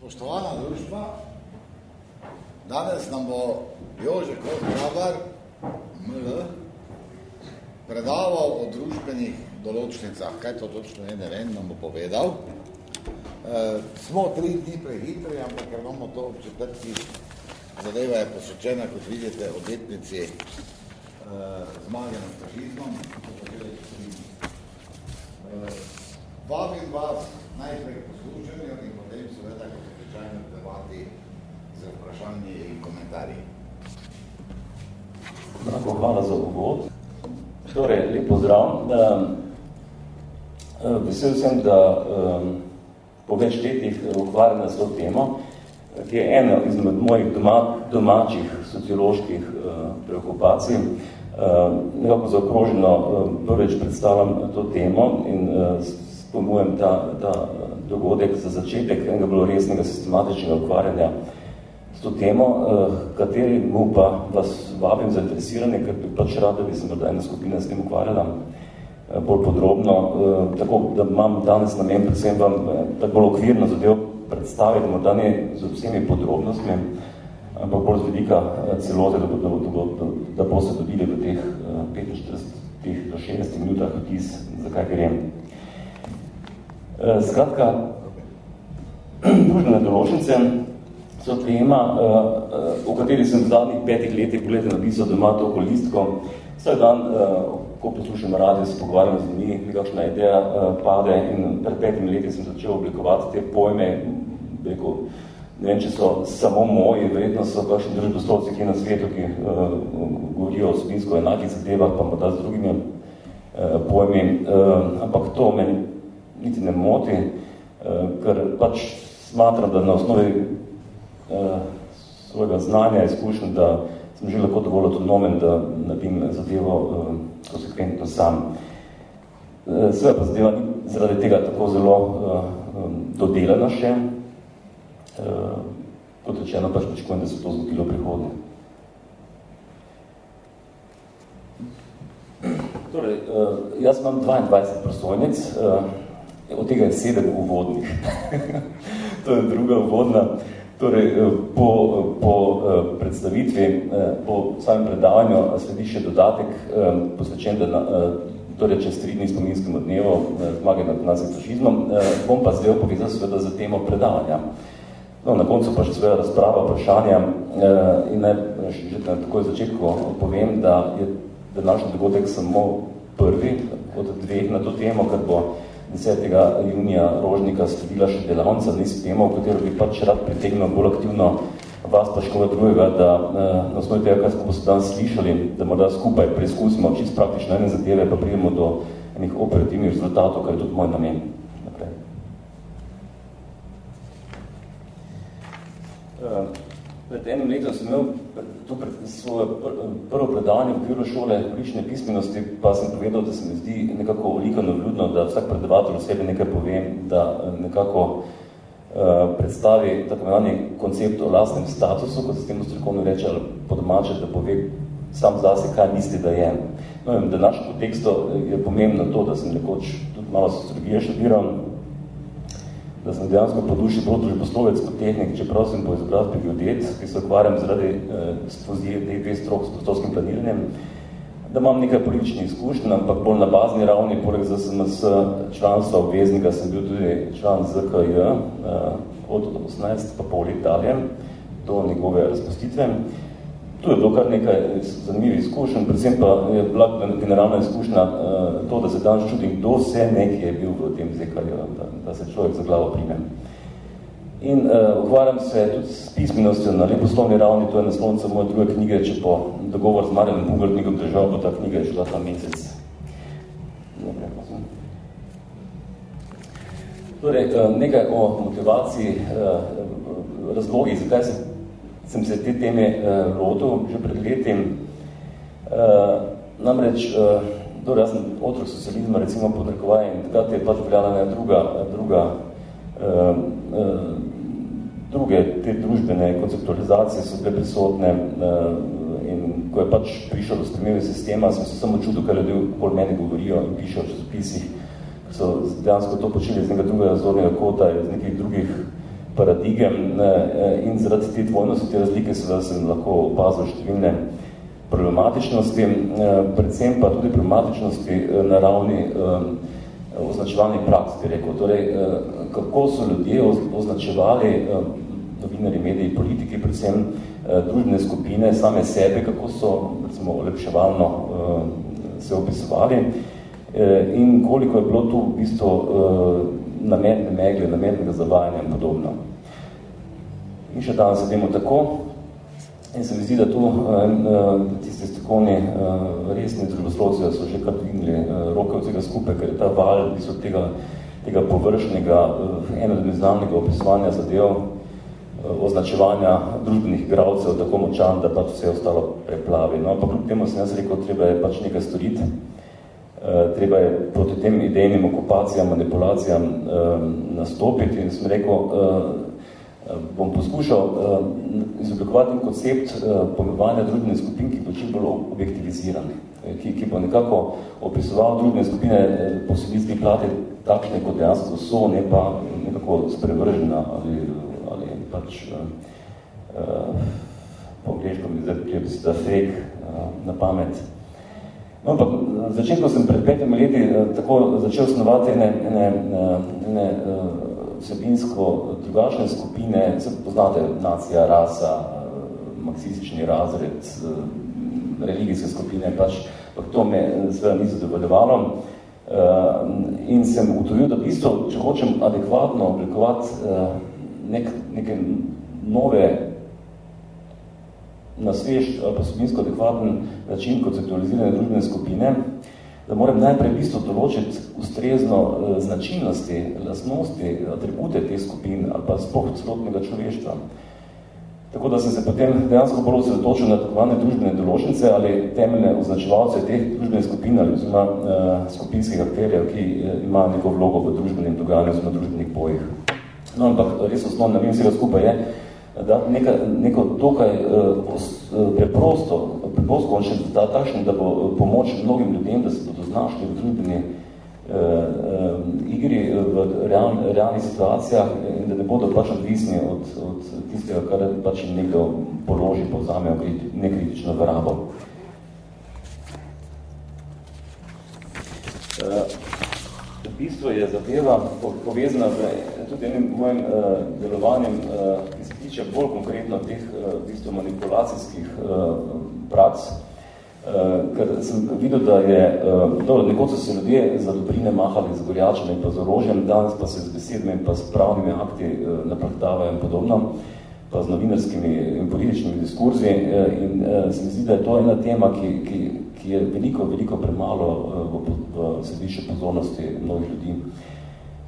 Poštovana društva, danes nam bo Jože Kostrabar, ML, predaval o družbenih določnicah. Kaj to točno je, ne vem, nam bo povedal. E, smo tri dni prehitri, ampak ker imamo to v četrti zadeva je posvečena, kot vidite, obetnici e, zmage nad fašizmom. E, vabim vas najprej poslušanju in potem seveda, pričajno debati za vprašanje in komentarji. Hvala za uvod. Torej, lep pozdrav. Vesel sem, da po več letih ukvarjam s to temo, ki je ena izmed mojih doma, domačih socioloških preokupacij. Nekako zaokroženo prvič predstavljam to temo in spomujem ta, ta dogodek za začetek enega bilo resnega sistematičnega ukvarjanja s to temo, kateri mu pa vas vabim zainteresirane, ker bi pač rad, da bi se morda ena skupina s tem ukvarjala bolj podrobno, tako da imam danes namen predvsem vam tako bolj okvirno zadev predstaviti, morda ne z vsemi podrobnostmi, ampak bolj z vidika celote, da, da, da, da bo se dobili v teh 45 do 60 minutah vtis, zakaj grem. Skratka, družbene določnice, so tema, o kateri sem v zadnjih petih letih poleti napisal, da ima to okolistko. Vsak dan, ko poslušam radio, se pogovarjam z njimi, nekakšna ideja pade in pred petimi leti sem začel oblikovati te pojme, rekel, ne vem, če so samo moji, verjetno so kakšni družboslovci, ki na svetu, ki uh, govorijo o spinsko enakih zadevah, pa morda z drugimi uh, pojmi, uh, ampak to me niti ne moti, uh, ker pač smatram, da na osnovi uh, svojega znanja, izkušnja, da sem že lahko dovolj autonomen, da naredim zadevo uh, konsekventno sam. Sve pa zadeva zaradi tega tako zelo dodelana še. Kot rečeno, pač pričakujem, da se to zgodilo prihodnje. Torej, jaz imam 22 prosojnic, od tega je sedem uvodnih. to je druga uvodna. Torej, po, po predstavitvi, po samem predavanju sledi še dodatek posvečen, da torej čez tri dni spominskemu dnevu zmage nad nazim fašizmom, bom pa zdaj povezal seveda za temo predavanja. No, na koncu pa še seveda razprava, vprašanja in naj že na takoj začetku povem, da je današnji dogodek samo prvi od dveh na to temo, ker bo 10. junija Rožnika sledila še delavnica z temo, v katero bi pač rad pritegnil bolj aktivno vas pa škoda drugega, da na osnovi tega, kaj smo danes slišali, da morda skupaj preizkusimo čist praktično ene zadeve, pa pridemo do enih operativnih rezultatov, kar je tudi moj namen. Naprej. Pred enim letom sem imel to pred, svoje prvo predavanje v okviru šole politične pismenosti, pa sem povedal, da se mi zdi nekako veliko vljudno, da vsak predavatelj o sebi nekaj povem, da nekako uh, predstavi tako imenovani koncept o lastnem statusu, kot se temu strokovno reče, ali po domače, da pove sam zase, kaj misli, da je. No, v današnjem kontekstu je pomembno to, da sem nekoč tudi malo sociologije študiral, da sem dejansko po duši bolj družboslovec kot tehnik, čeprav sem po izobrazbi geodet, ki se ukvarjam zaradi eh, spozije teh dve strok s prostorskim planiranjem, da imam nekaj političnih izkušnj, ampak bolj na bazni ravni, poleg za SMS članstva obveznika, sem bil tudi član ZKJ eh, od 18 pa pol let dalje do njegove razpustitve. Tu je bilo kar nekaj zanimivih izkušenj, predvsem pa je bila generalna izkušnja uh, to, da se danes čudim, kdo vse nekaj je bil v tem ZKJ, da, da se človek za glavo prime. In uh, ukvarjam se tudi s pismenostjo na leposlovni ravni, to je naslovnica moje druge knjige, če po dogovor z Marjanom Bugartnikom držal, bo ta knjiga je šla ta mesec. Torej, uh, nekaj o motivaciji, razlogi, zakaj se sem se te teme uh, lotil že pred leti. Uh, namreč, uh, dobro, jaz sem otrok socializma, recimo podrekovaj, in takrat je pač veljala ena druga, druga uh, uh, druge te družbene konceptualizacije so bile prisotne uh, in ko je pač prišel do spremljive sistema, sem se samo čudil, kaj ljudi okoli mene govorijo in pišejo v časopisih, ki so dejansko to počeli iz nekega drugega razornega kota, iz nekih drugih paradigem in zaradi te dvojnosti, te razlike seveda sem lahko opazil številne problematičnosti, predvsem pa tudi problematičnosti na ravni označevalnih praks, bi rekel. Torej, kako so ljudje označevali novinari, mediji, politiki, predvsem družbene skupine, same sebe, kako so recimo olepševalno se opisovali in koliko je bilo tu v bistvu namerne megle, namernega zavajanja in podobno. In še danes sedemo tako. In se mi zdi, da tu uh, tiste strokovni uh, resni družboslovci so že kar dvignili roke od tega skupaj, ker je ta val v tega, tega površnega, enodimenzionalnega opisovanja zadev, označevanja družbenih igralcev tako močan, da pač vse ostalo preplavi. No, pa kljub temu sem jaz rekel, treba je pač nekaj storiti. Uh, treba je proti tem idejnim okupacijam, manipulacijam uh, nastopiti in sem rekel, uh, bom poskušal uh, izoblikovati koncept uh, pojmovanja družbene skupin, ki bo čim bolj objektiviziran, ki, ki bo nekako opisoval družbene skupine po sredinski plati takšne, kot dejansko so, ne pa nekako sprevržena ali, ali pač uh, uh, po zdaj bi se fake uh, na pamet. No, ampak začetko sem pred petimi leti uh, tako začel snovati ene, ene, ene uh, vsebinsko drugačne skupine, se poznate, nacija, rasa, marksistični razred, religijske skupine, pač, pa to me seveda ni zadovoljevalo. In sem utovil, da v bistvu, če hočem adekvatno oblikovati nek, neke nove na svež ali pa sobinsko adekvaten način konceptualizirane družbene skupine, da moram najprej v bistvu določiti ustrezno uh, značilnosti, lastnosti, atribute teh skupin ali pa sploh celotnega človeštva. Tako da sem se potem dejansko bolj osredotočil na takovane družbene določnice ali temeljne označevalce teh družbenih skupin ali oziroma uh, skupinskih akterjev, ki uh, ima neko vlogo v družbenem dogajanju oziroma družbenih bojih. No, ampak res osnovno, ne vem, skupaj je, da neka, neko dokaj uh, preprosto, preprosto končen, da takšen, da bo pomoč mnogim ljudem, da se bodo znašli v družbeni uh, igri v real, realnih situacijah in da ne bodo pač odvisni od, od tistega, kar pač nekdo položi, povzame v nekritično vrabo. Bistvu je zadeva povezana z tudi enim mojim uh, delovanjem, uh, ki se tiče bolj konkretno teh uh, v bistvu manipulacijskih uh, praks, uh, ker sem videl, da je, uh, dobro, nekoč so se ljudje za dobrine mahali z gorjačami in pa z orožjem, danes pa se z besedmi in pa s pravnimi akti uh, napraktavajo in podobno, pa z novinarskimi in političnimi diskurzi uh, in uh, se mi zdi, da je to ena tema, ki, ki ki je veliko, veliko premalo uh, v, v središču pozornosti mnogih ljudi.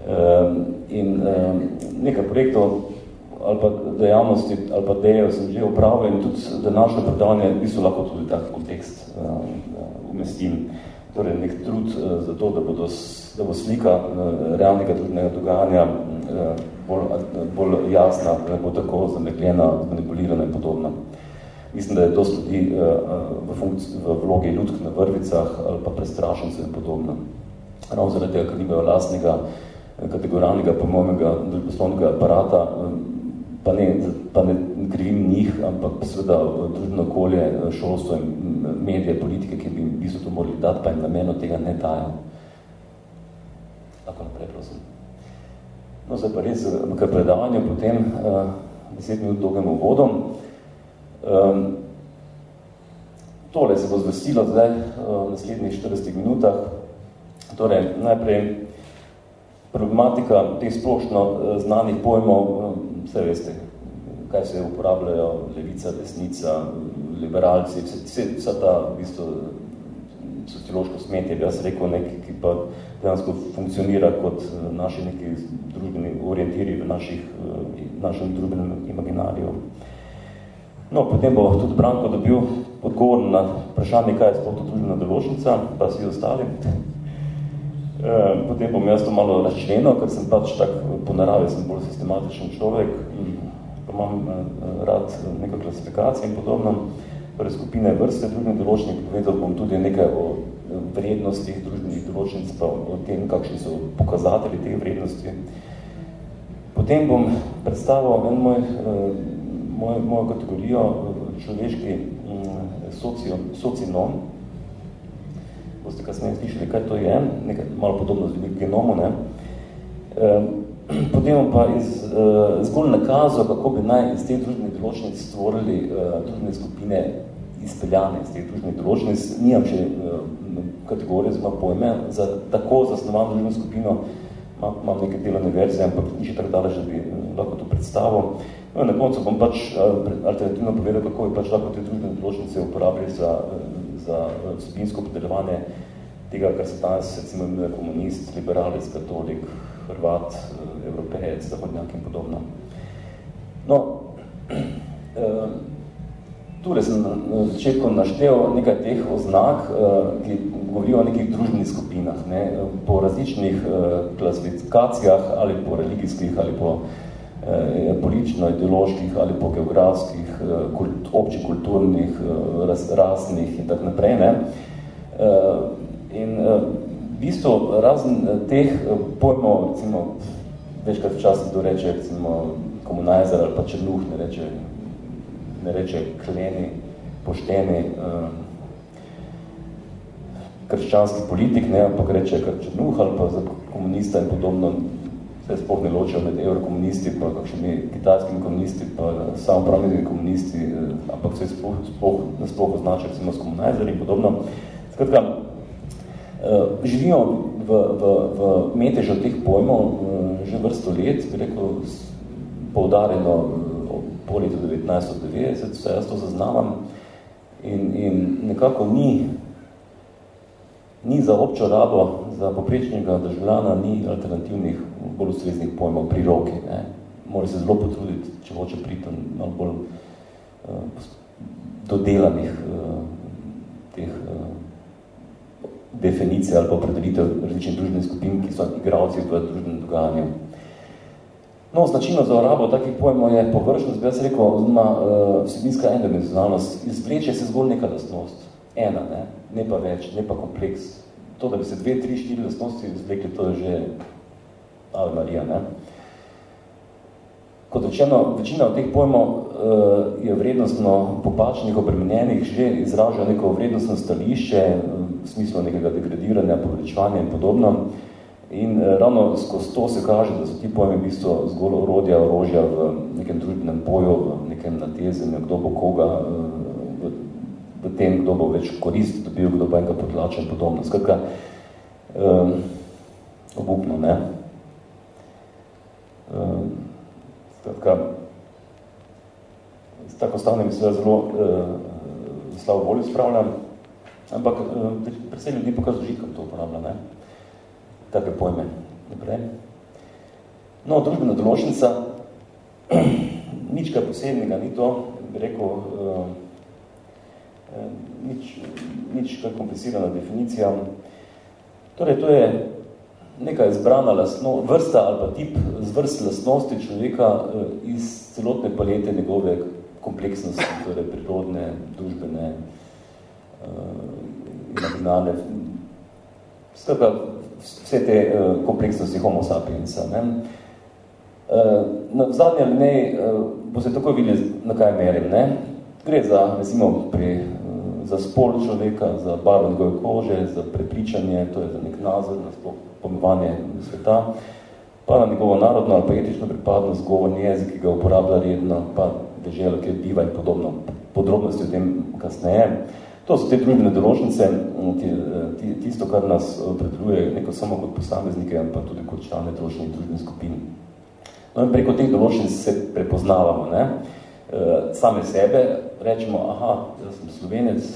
Um, in um, nekaj projektov ali pa dejavnosti ali pa dejev sem že upravil in tudi današnje predavanje v bistvu lahko tudi tak kontekst uh, umestim. Torej nek trud uh, za to, da, bodo, da bo slika uh, realnega družbenega dogajanja uh, bolj, uh, bolj jasna, da bo tako zamegljena, manipulirana in podobno. Mislim, da je to ljudi uh, v, funkci, v vlogi ljudk na vrvicah ali pa prestrašencev in podobno. Ravno zaradi tega, ker nimajo lastnega kategorijalnega pomojnega družboslovnega aparata, pa ne, pa ne krivim njih, ampak seveda družbeno okolje, šolstvo in medije, politike, ki bi bi to morali dati, pa jim nameno tega ne dajo. Tako naprej, prosim. No, zdaj pa res, kar predavanje potem deset minut dolgem uvodom. Um, tole se bo zvestilo zdaj v naslednjih 40 minutah. Torej, najprej problematika teh splošno eh, znanih pojmov, vse veste, kaj se uporabljajo, levica, desnica, liberalci, vse, vsa ta v bistvu sociološko smetje, bi jaz rekel, nek, ki pa dejansko funkcionira kot eh, naši neki družbeni orientiri v naših, eh, našem družbenem imaginariju. No, potem bo tudi Branko dobil odgovor na vprašanje, kaj je sploh to družbena določnica, pa vsi ostali. E, potem bom jaz to malo razčlenil, ker sem pač tak po naravi, sem bolj sistematičen človek, pa imam e, rad neko klasifikacijo in podobno. Torej skupine vrste družbenih določnih, povedal bom tudi nekaj o vrednostih družbenih določnic, pa o tem, kakšni so pokazatelji teh vrednosti. Potem bom predstavil en moj, moj, mojo kategorijo človeški socio, socinom. Boste kasneje slišali, kaj to je, nekaj malo podobno z genomu. Ne? Potem pa iz, zgolj nakazal, kako bi naj iz teh družbenih določnic stvorili družbene skupine izpeljane iz teh družbenih določnic. Nijam še kategorije, zelo pojme, za tako zasnovan družbeno skupino imam, neke delovne verzije, ampak ni še tako daleč, da bi lahko to predstavil. No, na koncu bom pač alternativno povedal, kako bi pač lahko te družbene določnice uporabili za, za vsebinsko podeljevanje tega, kar se danes recimo imenuje komunist, liberalec, katolik, hrvat, evropejec, zahodnjak in podobno. No, Tule sem na začetku naštel nekaj teh oznak, ki govorijo o nekih družbenih skupinah, ne, po različnih klasifikacijah, ali po religijskih, ali po politično-ideoloških, ali po geografskih, kult, občih kulturnih, rasnih in tak naprej. Ne. In v bistvu razen teh pojmov, recimo, večkrat včasih to reče, recimo, komunajzer ali pa črnuh, ne reče ne reče kleni, pošteni krščanski politik, ne, ampak reče kar črnuh ali pa komunista in podobno, se sploh ne ločijo med eurokomunisti, pa kakšnimi kitajskimi komunisti, pa samopravnimi komunisti, uh, ampak se sploh, sploh, sploh označajo recimo s komunajzeri in podobno. Skratka, uh, živimo v, v, v metežu teh pojmov že vrsto let, bi rekel, poudarjeno po letu 1990, vse jaz to zaznavam in, in nekako ni, ni za občo rabo, za poprečnega državljana ni alternativnih, bolj ustreznih pojmov pri roki. Ne. Mora se zelo potruditi, če hoče priti malo bolj uh, dodelanih uh, teh uh, definicij ali pa opredelitev različnih družbenih skupin, ki so igralci v družbenem dogajanju. No, značilno za rabo takih pojmov je površnost, bi jaz rekel, oziroma uh, vsebinska endimenzionalnost. Izvleče se zgolj neka lastnost. Ena, ne? ne pa več, ne pa kompleks. To, da bi se dve, tri, štiri lastnosti izvlekli, to je že Ave Marija. Ne? Kot rečeno, večina od teh pojmov uh, je vrednostno popačenih, obremenjenih, že izražajo neko vrednostno stališče, v smislu nekega degradiranja, poveličevanja in podobno. Uh, In eh, ravno skozi to se kaže, da so ti pojmi v bistvu zgolj orodja, orožja v nekem družbenem boju, v nekem natezenju, kdo bo koga, eh, v, v tem, kdo bo več korist dobil, kdo bo enega potlačen in podobno. Skratka, eh, obupno, ne? Eh, skratka, s tako stavnem se zelo eh, slavo voljo spravljam, ampak eh, predvsem ljudi pa kar z užitkom to uporablja, ne? take pojme. Naprej. No, družbena določnica, nič kaj posebnega, ni to, bi rekel, uh, nič, nič kaj komplicirana definicija. Torej, to je neka izbrana lastno, vrsta ali pa tip vrst lastnosti človeka uh, iz celotne palete njegove kompleksnosti, torej prirodne, družbene, uh, imaginalne. Skratka, vse te uh, kompleksnosti homo sapiensa. Ne? Na zadnje alinej uh, bo se tako videli, na kaj merim. Ne? Gre za, recimo, pri, za spol človeka, za barvo njegove kože, za prepričanje, to je za nek nazor, na sploh pomovanje sveta, pa na njegovo narodno ali pa etično pripadnost, govorni jezik, ki ga uporablja redno, pa deželo, ki biva in podobno. Podrobnosti o tem kasneje. To so te družbene določnice, tisto, kar nas opredeljuje neko samo kot posameznike, pa tudi kot člane določenih družbenih skupin. No in preko teh določnic se prepoznavamo. Ne? E, same sebe rečemo, aha, jaz sem slovenec,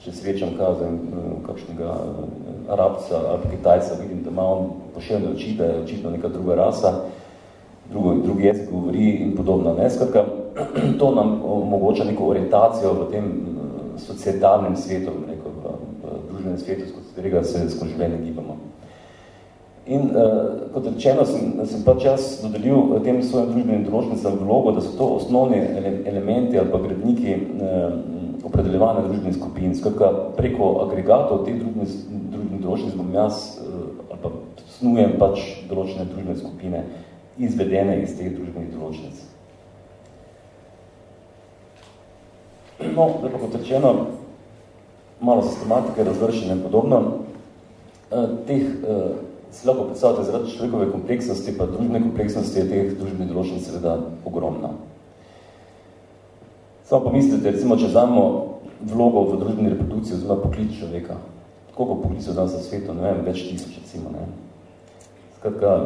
če srečam kazem e, kakšnega e, arabca ali kitajca, vidim, da ima on pošeljne oči, da je očitno neka druga rasa, drugo, drugi jezik govori in podobno. Ne? Skratka, to nam omogoča neko orientacijo v tem societalnem svetu, rekel, v, v družbenem svetu, skozi katerega se skozi življenje gibamo. In uh, kot rečeno, sem, sem pač jaz dodelil tem svojim družbenim določnicam vlogo, da so to osnovni ele elementi ali pa gradniki uh, opredeljevanja družbenih skupin. Skratka, preko agregatov teh družbenih določnic bom jaz uh, ali pa snujem pač določene družbene skupine izvedene iz teh družbenih določnic. No, da pa kot rečeno, malo sistematike, razvršene in podobno, eh, teh eh, si lahko predstavljate zaradi človekove kompleksnosti, pa družbene kompleksnosti je teh družbenih določnic seveda ogromna. Samo pomislite, recimo, če znamo vlogo v družbeni reprodukciji oziroma poklic človeka. Koliko poklicov danes na svetu? Ne vem, več tisoč, recimo. Ne? Skratka,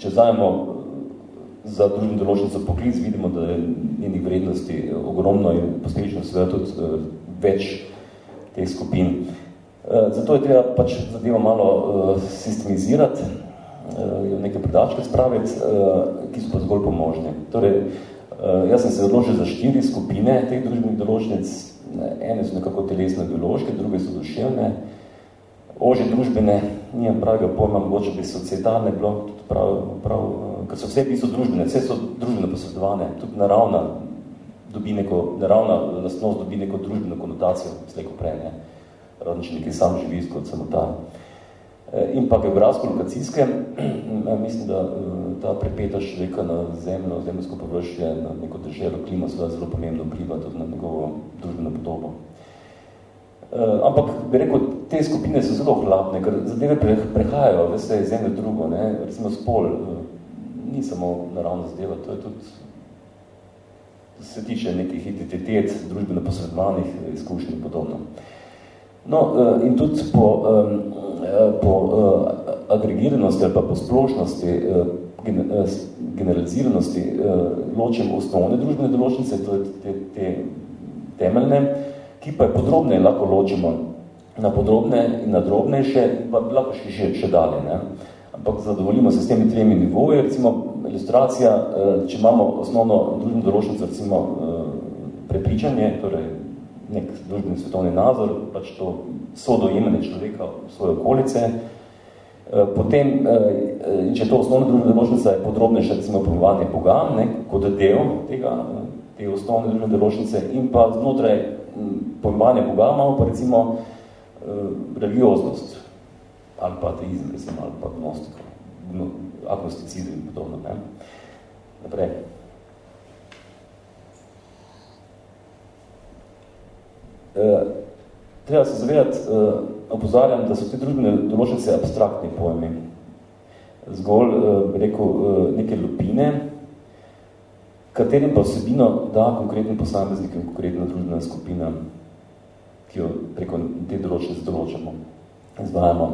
če zajemo za družbeni določnico poklic, vidimo, da je njenih vrednosti ogromno in posledično seveda tudi uh, več teh skupin. Uh, zato je treba pač zadevo malo uh, sistemizirati, uh, nekaj predačke spraviti, ki so pa zgolj pomožni. Torej, jaz sem se odločil za štiri skupine teh družbenih določnic. Ene so nekako telesno-biološke, druge so duševne, ože družbene, nijem pravega pojma, mogoče bi societalne bilo, tudi prav, prav, uh, ker so vse bistvo družbene, vse so družbeno posredovane, tudi naravna, dobi neko, naravna lastnost dobi neko družbeno konotacijo, slejko prej, ne, rodniče nekaj sam živi kot samotar. Uh, Eh, in pa geografsko-lokacijske, eh, mislim, da eh, ta prepeta človeka na zemljo, zemljsko površje, na neko državo klima seveda zelo pomembno vpliva tudi na njegovo družbeno podobo. Ampak bi rekel, te skupine so zelo hlapne, ker zadeve prehajajo, veste, iz ene drugo, ne? recimo spol, ni samo naravna zadeva, to je tudi, se tiče nekih identitet, družbeno posredovanih izkušnji in podobno. No, eh, in tudi po, eh, po eh, agregiranosti ali pa po splošnosti, generaliziranosti ločim osnovne družbene določnice, to je te, te temeljne, ki pa je podrobne lahko ločimo na podrobne in na drobnejše, pa lahko še, še, še dalje. Ne? Ampak zadovoljimo se s temi tremi nivoje, recimo ilustracija, če imamo osnovno družbeno določnico, recimo prepričanje, torej nek družbeni svetovni nazor, pač to sodojemanje človeka v svoje okolice. Eh, potem, eh, če to osnovna družbena deločnica je podrobnejša, recimo pojmovanje Boga, ne, kot del tega, te osnovne družbene deločnice, in pa znotraj pojmovanja Boga imamo pa recimo eh, religioznost, ali pa ateizm, recimo, ali pa gnostiko, agnosticizm in podobno. Ne. Naprej. Eh, treba se zavedati, eh, opozarjam, da so te družbene določnice abstraktni pojmi. Zgolj, eh, bi rekel, neke lupine, katerim pa vsebino da konkretni posameznik in konkretna družbena skupina, ki jo preko te določnice določamo, izvajamo.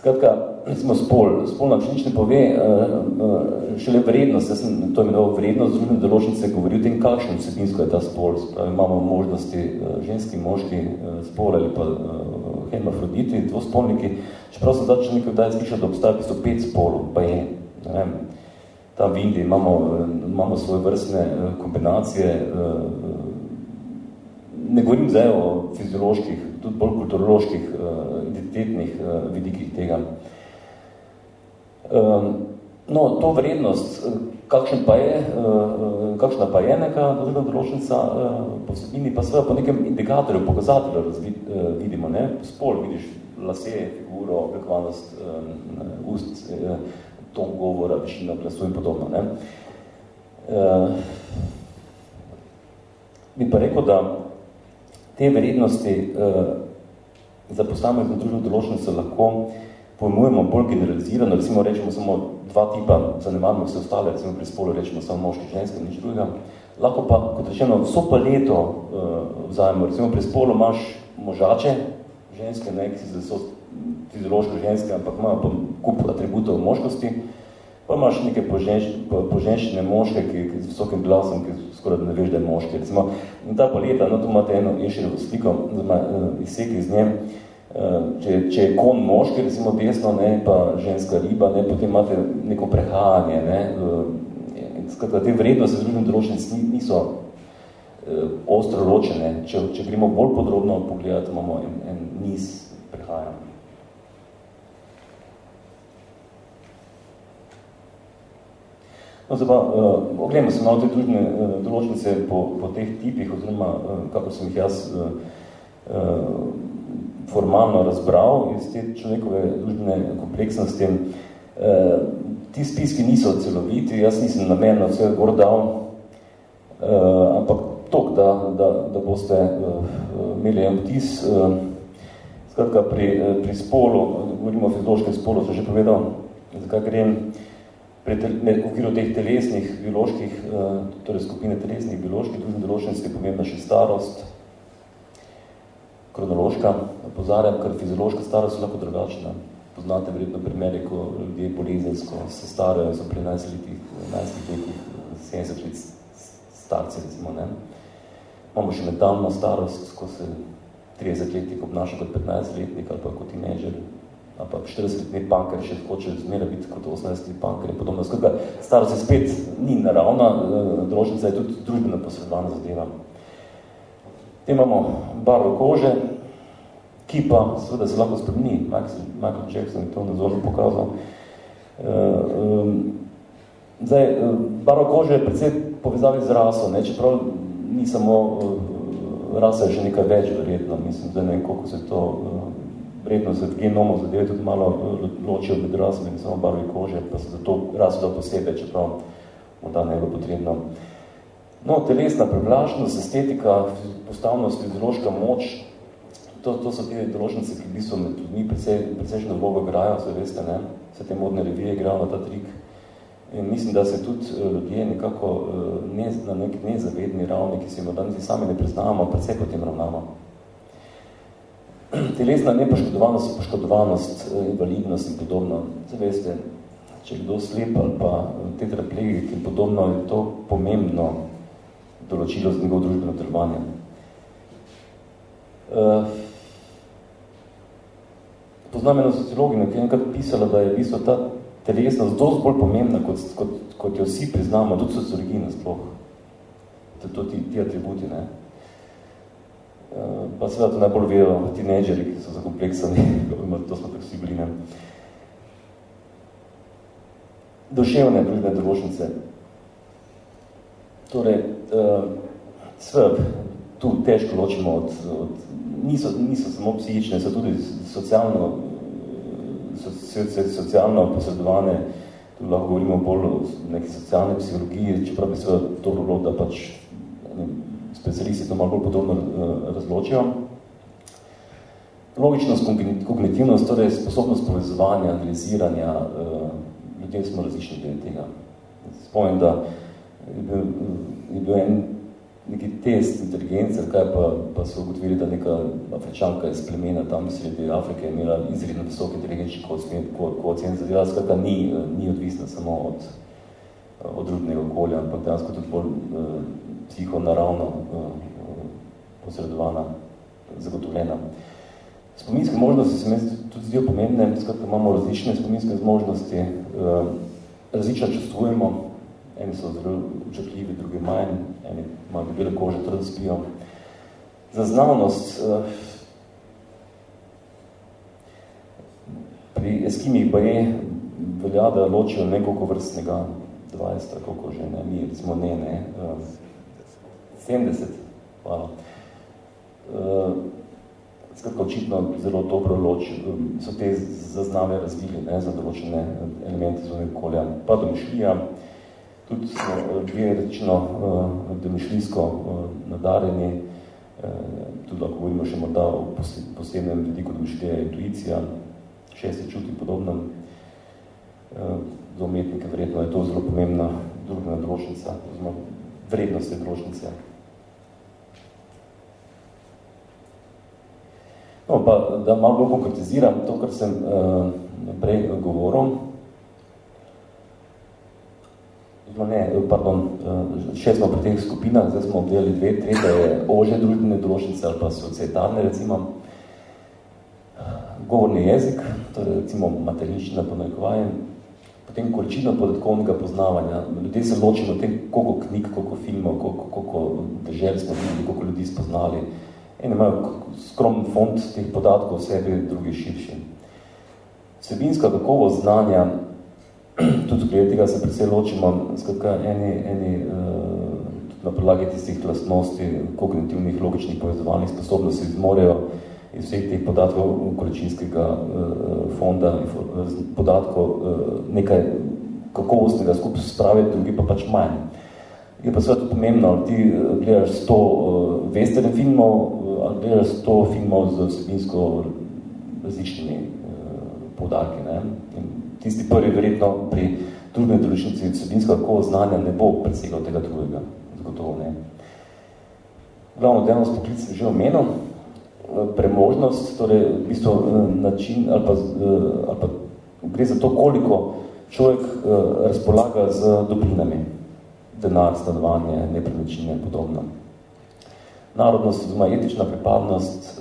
Skratka, recimo spol, spol nam še nič ne pove, uh, uh, šele vrednost, jaz sem to imenoval vrednost družbene določnice, govori o tem, kakšen vsebinsko je ta spol. Spravi, imamo možnosti uh, ženski, moški spol ali pa hermafroditi, dvospolniki. Čeprav sem začel nekaj daj slišal, da obstaja pisto pet spolov, pa je, ne tam v Indiji imamo, imamo svoje vrstne kombinacije, ne govorim zdaj o fizioloških, tudi bolj kulturoloških, uh, identitetnih uh, vidikih tega. No, to vrednost, kakšen pa je, kakšna pa je neka druga določnica, po vsebini pa seveda po nekem indikatorju, pokazatelju razvid, vidimo, ne? spol vidiš lase, figuro, um, ust, ton govora, višina glasu in podobno. Ne? Bi pa rekel, da te vrednosti uh, za posamezno družbo določnico lahko pojmujemo bolj generalizirano, recimo rečemo samo dva tipa, zanemarimo vse ostale, recimo pri spolu rečemo samo moški, ženske, nič drugega. Lahko pa, kot rečeno, vso paleto uh, vzajemo, recimo pri spolu imaš možače, ženske, ne, ki so fiziološko ženske, ampak imajo pa kup atributov moškosti, Pa imaš neke poženščine moške, ki, ki z visokim glasom, ki skoraj ne veš, da je moški. Recimo, in ta paleta, no, tu imate eno ješirovo sliko, uh, izsek iz nje, uh, če, če je kon moški, recimo desno, ne, pa ženska riba, ne, potem imate neko prehajanje. Ne, uh, skratka, te vrednosti z drugim določenic niso ostro ločene. Če, če gremo bolj podrobno pogledati, imamo en, en niz prehajanj. No, zdaj pa, uh, oglejmo se malo te družne uh, določnice po, po teh tipih, oziroma, uh, kako sem jih jaz uh, uh, formalno razbral iz te človekove družbene kompleksnosti. Uh, ti spiski niso celoviti, jaz nisem namenno vse gor dal, uh, ampak tok, da, da, da boste uh, imeli en vtis. Uh, skratka, pri, pri spolu, govorimo o fiziološkem spolu, sem že povedal, zakaj grem v okviru teh telesnih, bioloških, uh, torej skupine telesnih, bioloških, družnih določenskih, pomembna še starost, kronološka, pozarjam, ker fiziološka starost je lahko drugačna. Poznate verjetno primere, ko ljudje bolezensko se starajo, so pri 11 letih, 11 letih, 70 let starci, recimo, ne. Imamo še mentalno starost, ko se 30 letih obnaša kot 15 letnik ali pa kot teenager, ali pa 40 letni panker še hoče zmeraj biti kot 18 letni panker in podobno. Skratka, starost je spet ni naravna, eh, drožnica je tudi družbeno posredovana zadeva. Te imamo barvo kože, ki pa seveda se lahko spremeni. Michael Jackson je to nazorno pokazal. Um, zdaj, uh, barvo kože je predvsej povezavi z raso, ne? čeprav ni samo rasa je še nekaj več verjetno, mislim, da ne vem, koliko se to uh, verjetno se genomo zadeve tudi malo ločijo med rasami in samo barvi kože, pa se zato da posebej, čeprav morda ne bo potrebno. No, telesna privlačnost, estetika, postavnost, fiziološka moč, to, to so te določnice, ki v bistvu med ljudmi precejšno vlogo igrajo, se veste, ne? Vse te modne revije igrajo na ta trik. In mislim, da se tudi uh, ljudje nekako uh, ne, na nek nezavedni ravni, ki si morda niti sami ne priznavamo, predvsej potem ravnamo. Telesna nepoškodovanost, poškodovanost, uh, invalidnost in podobno. Se veste, če kdo slep ali pa tetraplegik in podobno, je to pomembno določilo z njegov družbeno delovanje. Uh, poznam eno sociologinjo, ki je enkrat pisala, da je v bistvu ta telesnost dosti bolj pomembna, kot, kot, kot jo vsi priznamo, tudi sociologina sploh. To, ti, ti atributi, ne. Pa seveda to najbolj vejo teenageri, ki so zakompleksani, to smo tako vsi bili, ne. Duševne družbene določnice. Torej, uh, seveda, tu težko ločimo od, od niso, niso samo psihične, so tudi socialno, so, socialno posredovane, tu lahko govorimo bolj o neki socialni psihologiji, čeprav bi seveda to bilo, da pač specialisti to malo bolj podobno eh, razločijo. Logičnost, kognitivnost, torej sposobnost povezovanja, analiziranja, eh, ljudje smo različni glede tega. Spomnim, da je bil, je bil en neki test inteligence, kaj pa, pa so ugotovili, da neka afričanka iz plemena tam sredi Afrike je imela izredno visok inteligenčni koocient zadeva, skratka ni, ni odvisna samo od, od drugega okolja, ampak dejansko tudi bolj psihonaravno uh, posredovana, zagotovljena. Spominske možnosti se mi tudi zdijo pomembne, skratka imamo različne spominske zmožnosti, uh, različno čustvujemo, eni so zelo občutljivi, drugi manj, eni imajo bele kože, tudi spijo. Za znavnost uh, pri eskimih baje velja, da ločijo nekoliko vrstnega 20, koliko že ne, mi recimo ne, ne, 70, hvala. Uh, skratka, očitno zelo dobro loči, so te zaznave razvili ne, za določene elemente zvonega okolja. Pa domišljija, tudi smo dve rečno uh, domišljijsko uh, nadarjeni, uh, tudi lahko govorimo še morda o posebnem vidiku domišljija intuicija, šesti čuti podobno. Uh, za umetnike verjetno je to zelo pomembna druga drožnica, vrednost te drožnice. No, pa da malo bolj konkretiziram to, kar sem uh, prej govoril, No, ne, pardon, eh, še smo pri teh skupinah, zdaj smo obdelali dve, tretje je ože družbene določnice ali pa societalne, recimo, govorni jezik, torej recimo materinična ponajkovaje, potem količina podatkovnega poznavanja. Ljudje se ločimo tem, koliko knjig, koliko filmov, koliko, koliko držav smo videli, koliko ljudi spoznali. Ene imajo skromen fond teh podatkov v sebi, drugi širši. Vsebinska kakovost znanja tudi glede tega se predvsej ločimo, skratka, eni, eni uh, na podlagi tistih lastnosti, kognitivnih, logičnih povezovalnih sposobnosti zmorejo iz vseh teh podatkov količinskega uh, fonda, podatkov uh, nekaj kakovostnega skupaj spraviti, drugi pa pač manj. Je pa seveda pomembno, ti gledaš 100 uh, western filmov, gledaš 100 filmov z vsebinsko različnimi uh, podarki. Ne? In tisti prvi verjetno pri družbeni določnici vsebinsko kako znanja ne bo presegal tega drugega, zagotovo ne. Glavno delovnost poklic že omenil, premožnost, torej v bistvu eh, način ali pa, eh, ali pa gre za to, koliko človek eh, razpolaga z dobrinami, denar, stanovanje, nepremičnine in podobno. Narodnost, oziroma etična pripadnost,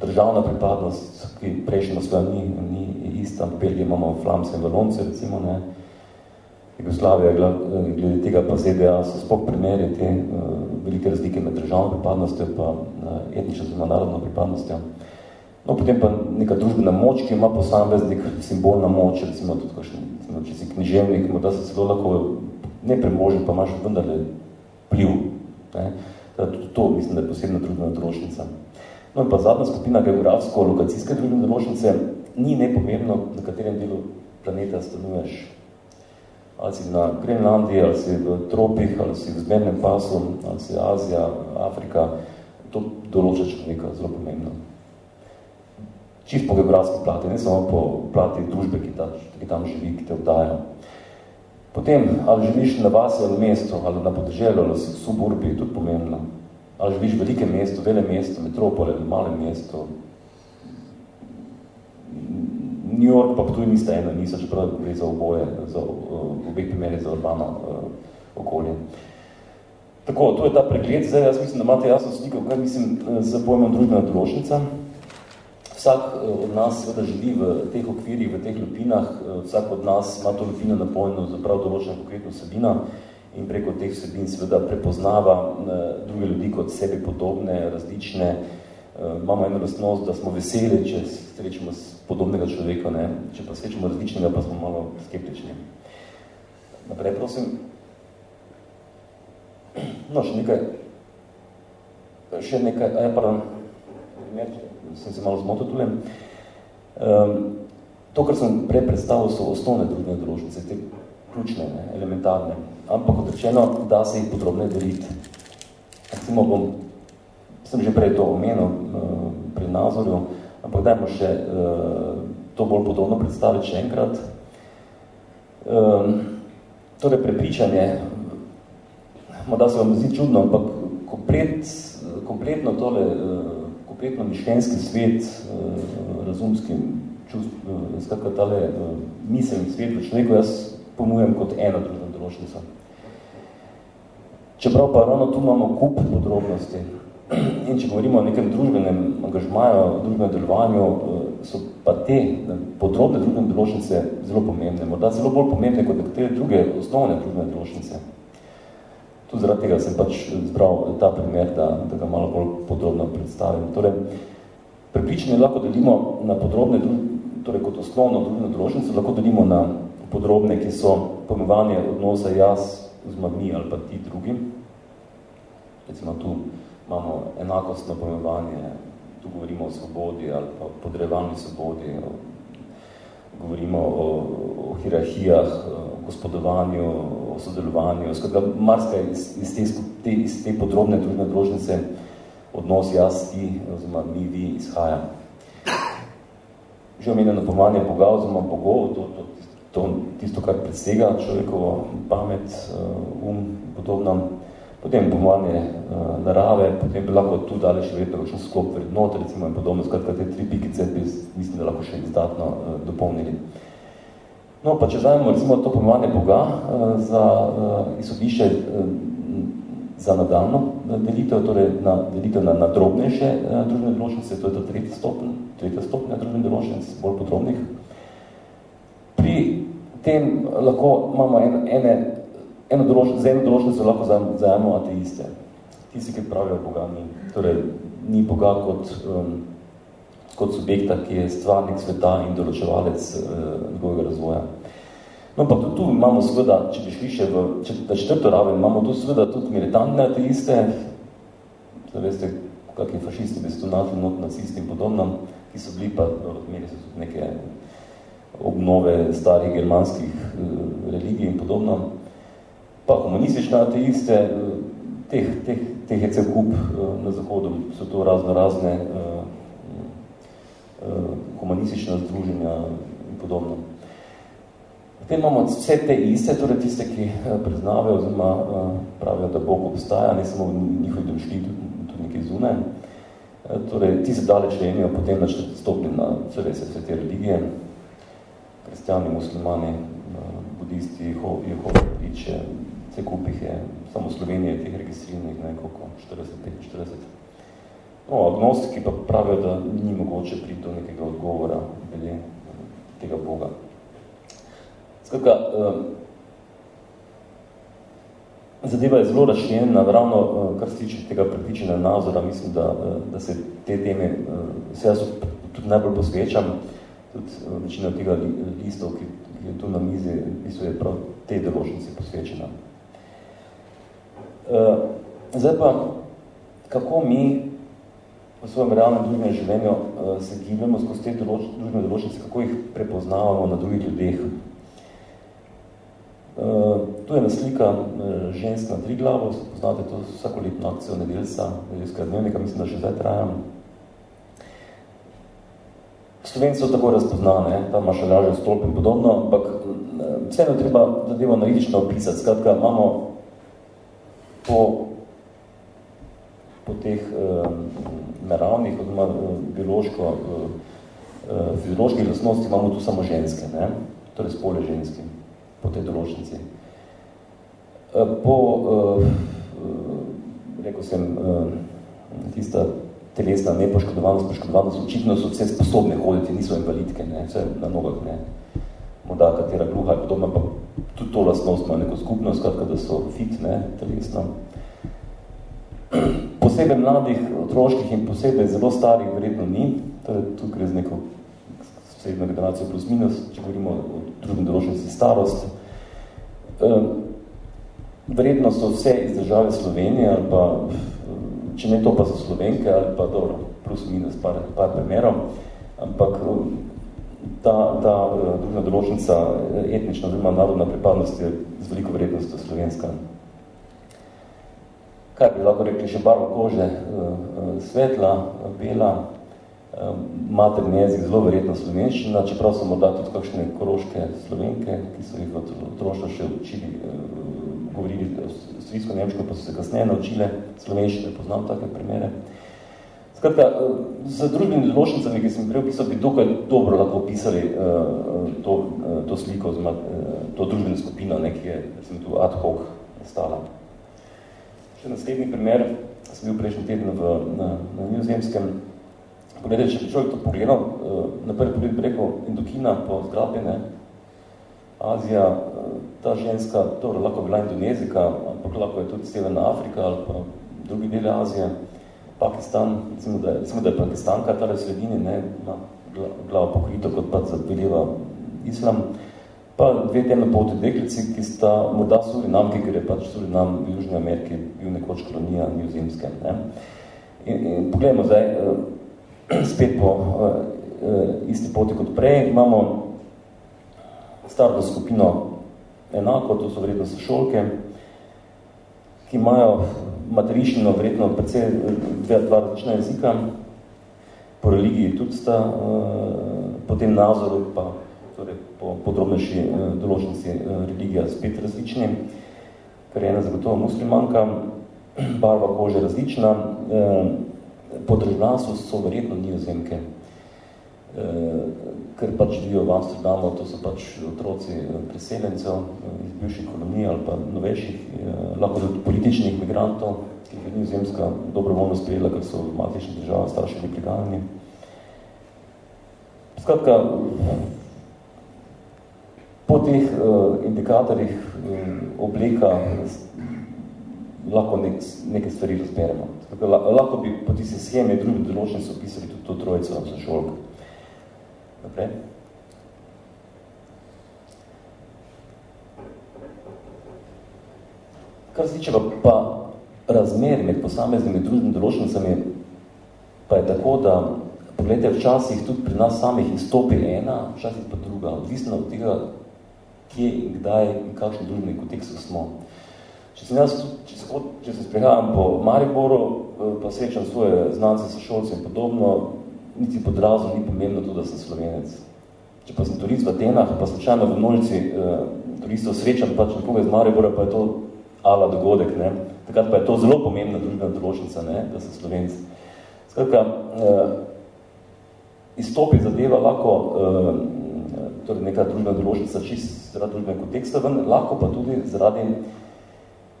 državna pripadnost, ki prejšnjo svoja ni, ni ista, v Belgiji imamo flamske valonce, recimo, ne, Jugoslavija, glede tega pa ZDA so spok primeri te uh, velike razlike med državno pripadnostjo pa etnično oziroma narodno pripadnostjo. No, potem pa neka družbena moč, ki ima posameznik simbolna moč, recimo tudi kakšen, recimo, če si književnik, morda se celo lahko nepremožen, pa imaš vendarle pliv. Ne? Tudi to mislim, da je posebna družbena določnica. No in pa zadnja skupina geografsko-lokacijske družbene določnice ni nepomembno, na katerem delu planeta stanuješ ali si na Grenlandiji, ali si v tropih, ali si v zmernem pasu, ali si Azija, Afrika, to določa človeka zelo pomembno. Čist po geografski plati, ne samo po plati družbe, ki, ta, ki tam živi, ki te obdaja. Potem, ali živiš na vasi ali mesto, ali na podeželju, ali si v suburbi, je tudi pomembno. Ali živiš v velikem mestu, vele mesto, metropole ali malem mestu, New York pa tudi nista ena, nista, čeprav gre za oboje, za uh, obeh primeri za urbano uh, okolje. Tako, to je ta pregled. Zdaj, jaz mislim, da imate jasno sliko, kaj mislim za pojmem družbena določnica. Vsak od nas seveda živi v teh okvirih, v teh lupinah, vsak od nas ima to lupino napojeno za prav določena konkretna vsebina in preko teh vsebin seveda prepoznava druge ljudi kot sebi podobne, različne, imamo eno lastnost, da smo veseli, če srečemo podobnega človeka, ne? če pa srečemo različnega, pa smo malo skeptični. Naprej, prosim. No, še nekaj, še nekaj, a ja, pardon, sem se malo zmotil tule. Um, to, kar sem prej predstavil, so osnovne družbene določnice, te ključne, ne, elementarne, ampak odrečeno, da se jih podrobne deliti. Recimo bom sem že prej to omenil uh, pri nazorju, ampak dajmo še uh, to bolj podobno predstaviti še enkrat. Um, torej, prepričanje, morda se vam zdi čudno, ampak komplet, kompletno tole, uh, kompletno mišljenjski svet, uh, razumski čust, uh, skakaj tale uh, miselni svet v človeku, jaz pomujem kot eno družno določnico. Čeprav pa ravno tu imamo kup podrobnosti, In če govorimo o nekem družbenem angažmaju, družbenem delovanju, eh, so pa te podrobne družbene določnice zelo pomembne, morda zelo bolj pomembne kot nekatere druge osnovne družbene določnice. Tu zaradi tega sem pač zbral ta primer, da, da ga malo bolj podrobno predstavim. Torej, prepričanje lahko delimo na podrobne, torej kot osnovno družbene določnice, lahko delimo na podrobne, ki so pomivanje odnosa jaz z mi ali pa ti drugim. Recimo tu imamo enakostno pojmovanje, tu govorimo o svobodi ali pa podrevalni svobodi, govorimo o, o hierarhijah, o gospodovanju, o sodelovanju, skratka, marsikaj iz, iz, te, te, iz te podrobne družne drožnice odnos jaz, ti, oziroma mi, vi izhaja. Že omenjeno pojmovanje Boga oziroma bogov, to, to, to, tisto, kar presega človekovo pamet, um, podobno, potem pomovanje uh, narave, potem bi lahko tu dali še vedno kakšen sklop vrednot, recimo in podobno, skratka te tri pikice bi mislim, da lahko še izdatno uh, dopolnili. No, pa če zajemo recimo to pomovanje Boga uh, za uh, izhodišče uh, za nadaljno delitev, torej na delitev na, na drobnejše uh, družbene določnice, to je to tretja stopnja, tretja stopnja družbene določnice, bolj podrobnih. Pri tem lahko imamo en, ene eno določno, za eno določnico lahko zajemo ateiste. Tisti, ki pravijo Boga ni. Torej, ni Boga kot, um, kot subjekta, ki je stvarnik sveta in določevalec uh, njegovega razvoja. No, pa tudi tu imamo seveda, če bi šli še v četrto raven, imamo tu seveda tudi militantne ateiste, da veste, kakšni fašisti bi se to našli not nacisti in podobno, ki so bili pa, imeli so tudi neke obnove starih germanskih uh, religij in podobno. Pa komunistične ateiste, uh, teh, teh, teh je cel kup uh, na zahodu, so to razno razne uh, humanistična združenja in podobno. Potem imamo vse te iste, torej tiste, ki priznavajo oziroma pravijo, da Bog obstaja, ne samo njihovi došli tudi nekaj zunaj. Torej, ti se daleč vemijo potem na stopni na vse vse te religije, kristjani, muslimani, budisti, jehove priče, vse kupih je, samo Slovenije teh registriranih, ne koliko, 40, 45. No, agnostiki pa pravijo, da ni mogoče priti do nekega odgovora glede tega Boga. Skratka, uh, zadeva je zelo razširjena, ravno uh, kar se tiče tega pretičenja nazora, mislim, da, da se te teme, se jaz tudi najbolj posvečam, tudi večina tega li, listov, ki, ki je tu na mizi, mislim, je prav te deložnici posvečena. Uh, zdaj pa, kako mi v svojem realnem družbenem življenju uh, se gibljamo skozi te družbene deložnice, kako jih prepoznavamo na drugih ljudeh, Uh, tu je naslika žensk na tri glavo, poznate to vsako letno akcijo nedeljca, nedeljska dnevnika, mislim, da še zdaj trajam. Slovenci so tako razpoznane, tam ima še lažje stolp in podobno, ampak vseeno treba zadevo analitično opisati. Skratka, imamo po, po teh uh, naravnih, oziroma biološko, uh, fizioloških lastnosti imamo tu samo ženske, ne? torej spole ženske po tej določnici. Eh, po, uh, rekel sem, uh, tista telesna nepoškodovanost, poškodovanost, očitno so vse sposobne hoditi, niso invalidke, ne, vse na nogah, ne. Morda katera gluha je podobna, pa tudi to lastnost ima neko skupnost, skratka, da so fit, ne, telesno. Posebej mladih, otroških in posebej zelo starih verjetno ni, to je tudi gre z neko srednjo generacijo plus minus, če govorimo o drugim določnosti starost. Vredno so vse iz države Slovenije, ali pa, če ne to pa za Slovenke, ali pa dobro, plus minus par, par primerov, ampak ta, ta družna določnica etnična oziroma narodna pripadnost je z veliko vrednostjo slovenska. Kaj bi lahko rekli, še barva kože, svetla, bela, materni jezik zelo verjetno slovenščina, čeprav so morda tudi kakšne koroške slovenke, ki so jih od otroštva še učili, govorili svitsko nemško, pa so se kasneje naučile slovenščine, poznam take primere. Skratka, z družbenimi določnicami, ki sem prej opisal, bi dokaj dobro lahko opisali to, to sliko, oziroma to družbeno skupino, ne, ki je sem tu ad hoc stala. Še naslednji primer, sem bil prejšnji teden v, na, na Nizozemskem, Poglede, če bi človek to pogledal, eh, na prvi pogled bi rekel Indokina po zgradbi, ne? Azija, eh, ta ženska, dobro, lahko bila Indonezika, ampak lahko je tudi Severna Afrika ali pa drugi dele Azije, Pakistan, recimo, da je, da je Pakistanka, tale sredini, ne, ima glavo pokrito kot pa zadveljeva islam, pa dve temne poti deklici, ki sta morda Surinamki, ker je pač Surinam v Južni Ameriki bil nekoč kolonija Nizozemske. Ne. In, in pogledajmo zdaj, eh, spet po uh, isti poti kot prej. Imamo starto skupino enako, to so vredno šolke, ki imajo materiščino vredno precej eh, dve, dva različna jezika, po religiji tudi sta, uh, po tem nazoru pa torej po podrobnejši uh, določnici uh, religija spet različni, ker je ena zagotovo muslimanka, barva kože različna, po državljanstvu so verjetno nizozemke, eh, ker pač živijo v Amsterdamu, to so pač otroci eh, priseljencev eh, iz bivših kolonij ali pa novejših, lahko tudi političnih migrantov, ki jih je nizozemska dobrovoljno sprejela, ker so v matični državi starši bili priganjeni. Skratka, po teh indikatorjih obleka lahko nek, neke stvari razberemo. Lahko bi po tiste scheme drugi določnici opisali tudi to trojico za šolko. Naprej. Kar se tiče pa razmer med posameznimi družbimi določnicami, pa je tako, da pogledajte, včasih tudi pri nas samih izstopi ena, včasih pa druga, odvisno od tega, kje in kdaj in kakšen družbeni kontekstu smo. Če se, jaz, če, če se sprehajam po Mariboru, eh, pa srečam svoje znance, sošolce in podobno, niti pod razom ni pomembno to, da sem slovenec. Če pa sem turist v Atenah, pa slučajno v Nolici eh, turistov srečam, pač nekoga iz Maribora, pa je to ala dogodek, ne? takrat pa je to zelo pomembna družbena določnica, ne? da sem slovenc. Skratka, eh, izstopi zadeva lahko, eh, torej neka družbena določnica čist zaradi družbenega konteksta ven, lahko pa tudi zaradi,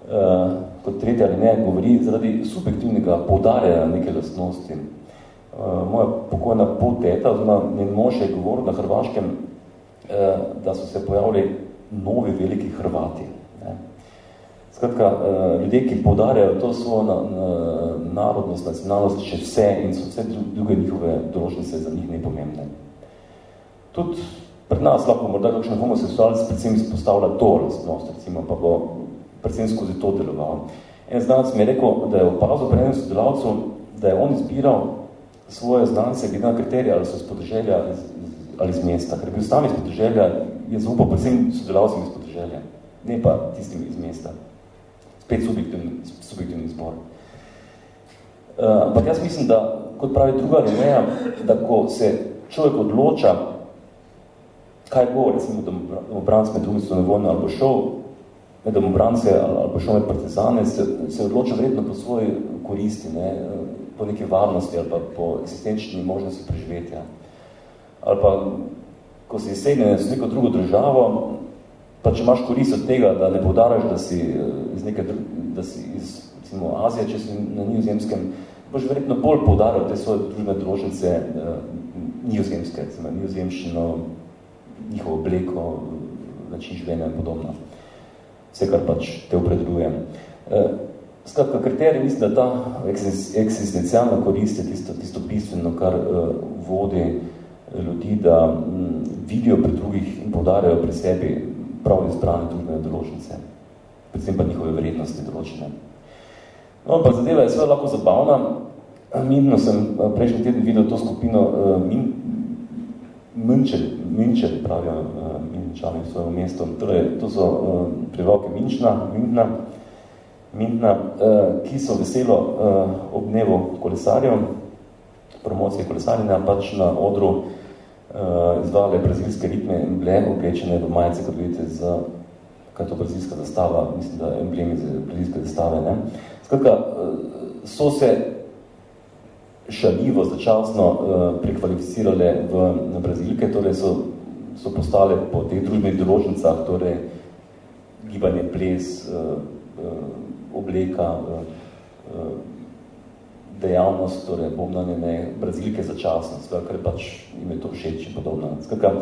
eh, kot tretja ali ne, govori zaradi subjektivnega poudarjanja neke lastnosti. Eh, moja pokojna poteta, oziroma njen mož je govoril na Hrvaškem, eh, da so se pojavili novi veliki Hrvati. Ne. Skratka, eh, ljudje, ki poudarjajo to svojo na, na, narodnost, nacionalnost, še vse in so vse druge njihove določnice za njih nepomembne. Tudi pred nas lahko morda kakšen homoseksualc predvsem izpostavlja to lastnost, recimo, pa bo predvsem skozi to deloval. En znanec mi je rekel, da je opazil pri enem sodelavcu, da je on izbiral svoje znance, glede na kriterije, ali so iz podeželja ali, ali iz mesta. Ker bi bil iz podeželja, je zaupal predvsem sodelavcem iz podeželja, ne pa tistim iz mesta. Spet subjektivni, subjektivni izbor. Uh, ampak jaz mislim, da, kot pravi druga linija, da ko se človek odloča, kaj bo, recimo, domobranc med drugi svetovne vojne, ali bo šel med domobrance, ali bo šel med partizane, se, se odloča verjetno po svoji koristi, ne, po neki varnosti ali pa po eksistenčni možnosti preživetja. Ali pa, ko si izsegne z neko drugo državo, pa če imaš korist od tega, da ne povdaraš, da si eh, iz neke, da si iz recimo, Azije, če si na nizozemskem, boš verjetno bolj povdaril te svoje družbene drožnice eh, nizozemske, recimo, nizozemščino, njihovo obleko, način življenja in podobno. Vse, kar pač te opredeluje. Eh, Skratka, kriterij mislim, da ta eksistencialna korist je tisto, tisto bistveno, kar uh, vodi eh, ljudi, da m, vidijo pri drugih in podarjajo pri sebi prav izbrane družbene določnice, predvsem pa njihove vrednosti določene. No, pa zadeva je seveda lahko zabavna. Minno sem prejšnji teden videl to skupino uh, min, Minčel, Minčel, pravijo uh, Minčani v svojem mestu. Torej, to so uh, prevalke Minčna, Minčna, Mintna, eh, ki so veselo eh, ob dnevu kolesarjev, promocije kolesarjenja, pač na odru eh, izvale brazilske ritme in bile oblečene v majice, kot vidite, z, kaj je to brazilska zastava, mislim, da emblemi za brazilske zastave. Ne? Skratka, so se šaljivo, začasno prekvalificirale v brazilke, torej so, so postale po teh družbenih določnicah, torej gibanje, ples, obleka, eh, eh, dejavnost, torej bobnanje ne, brazilke začasno, ker pač jim je to všeč in podobno. Skakaj,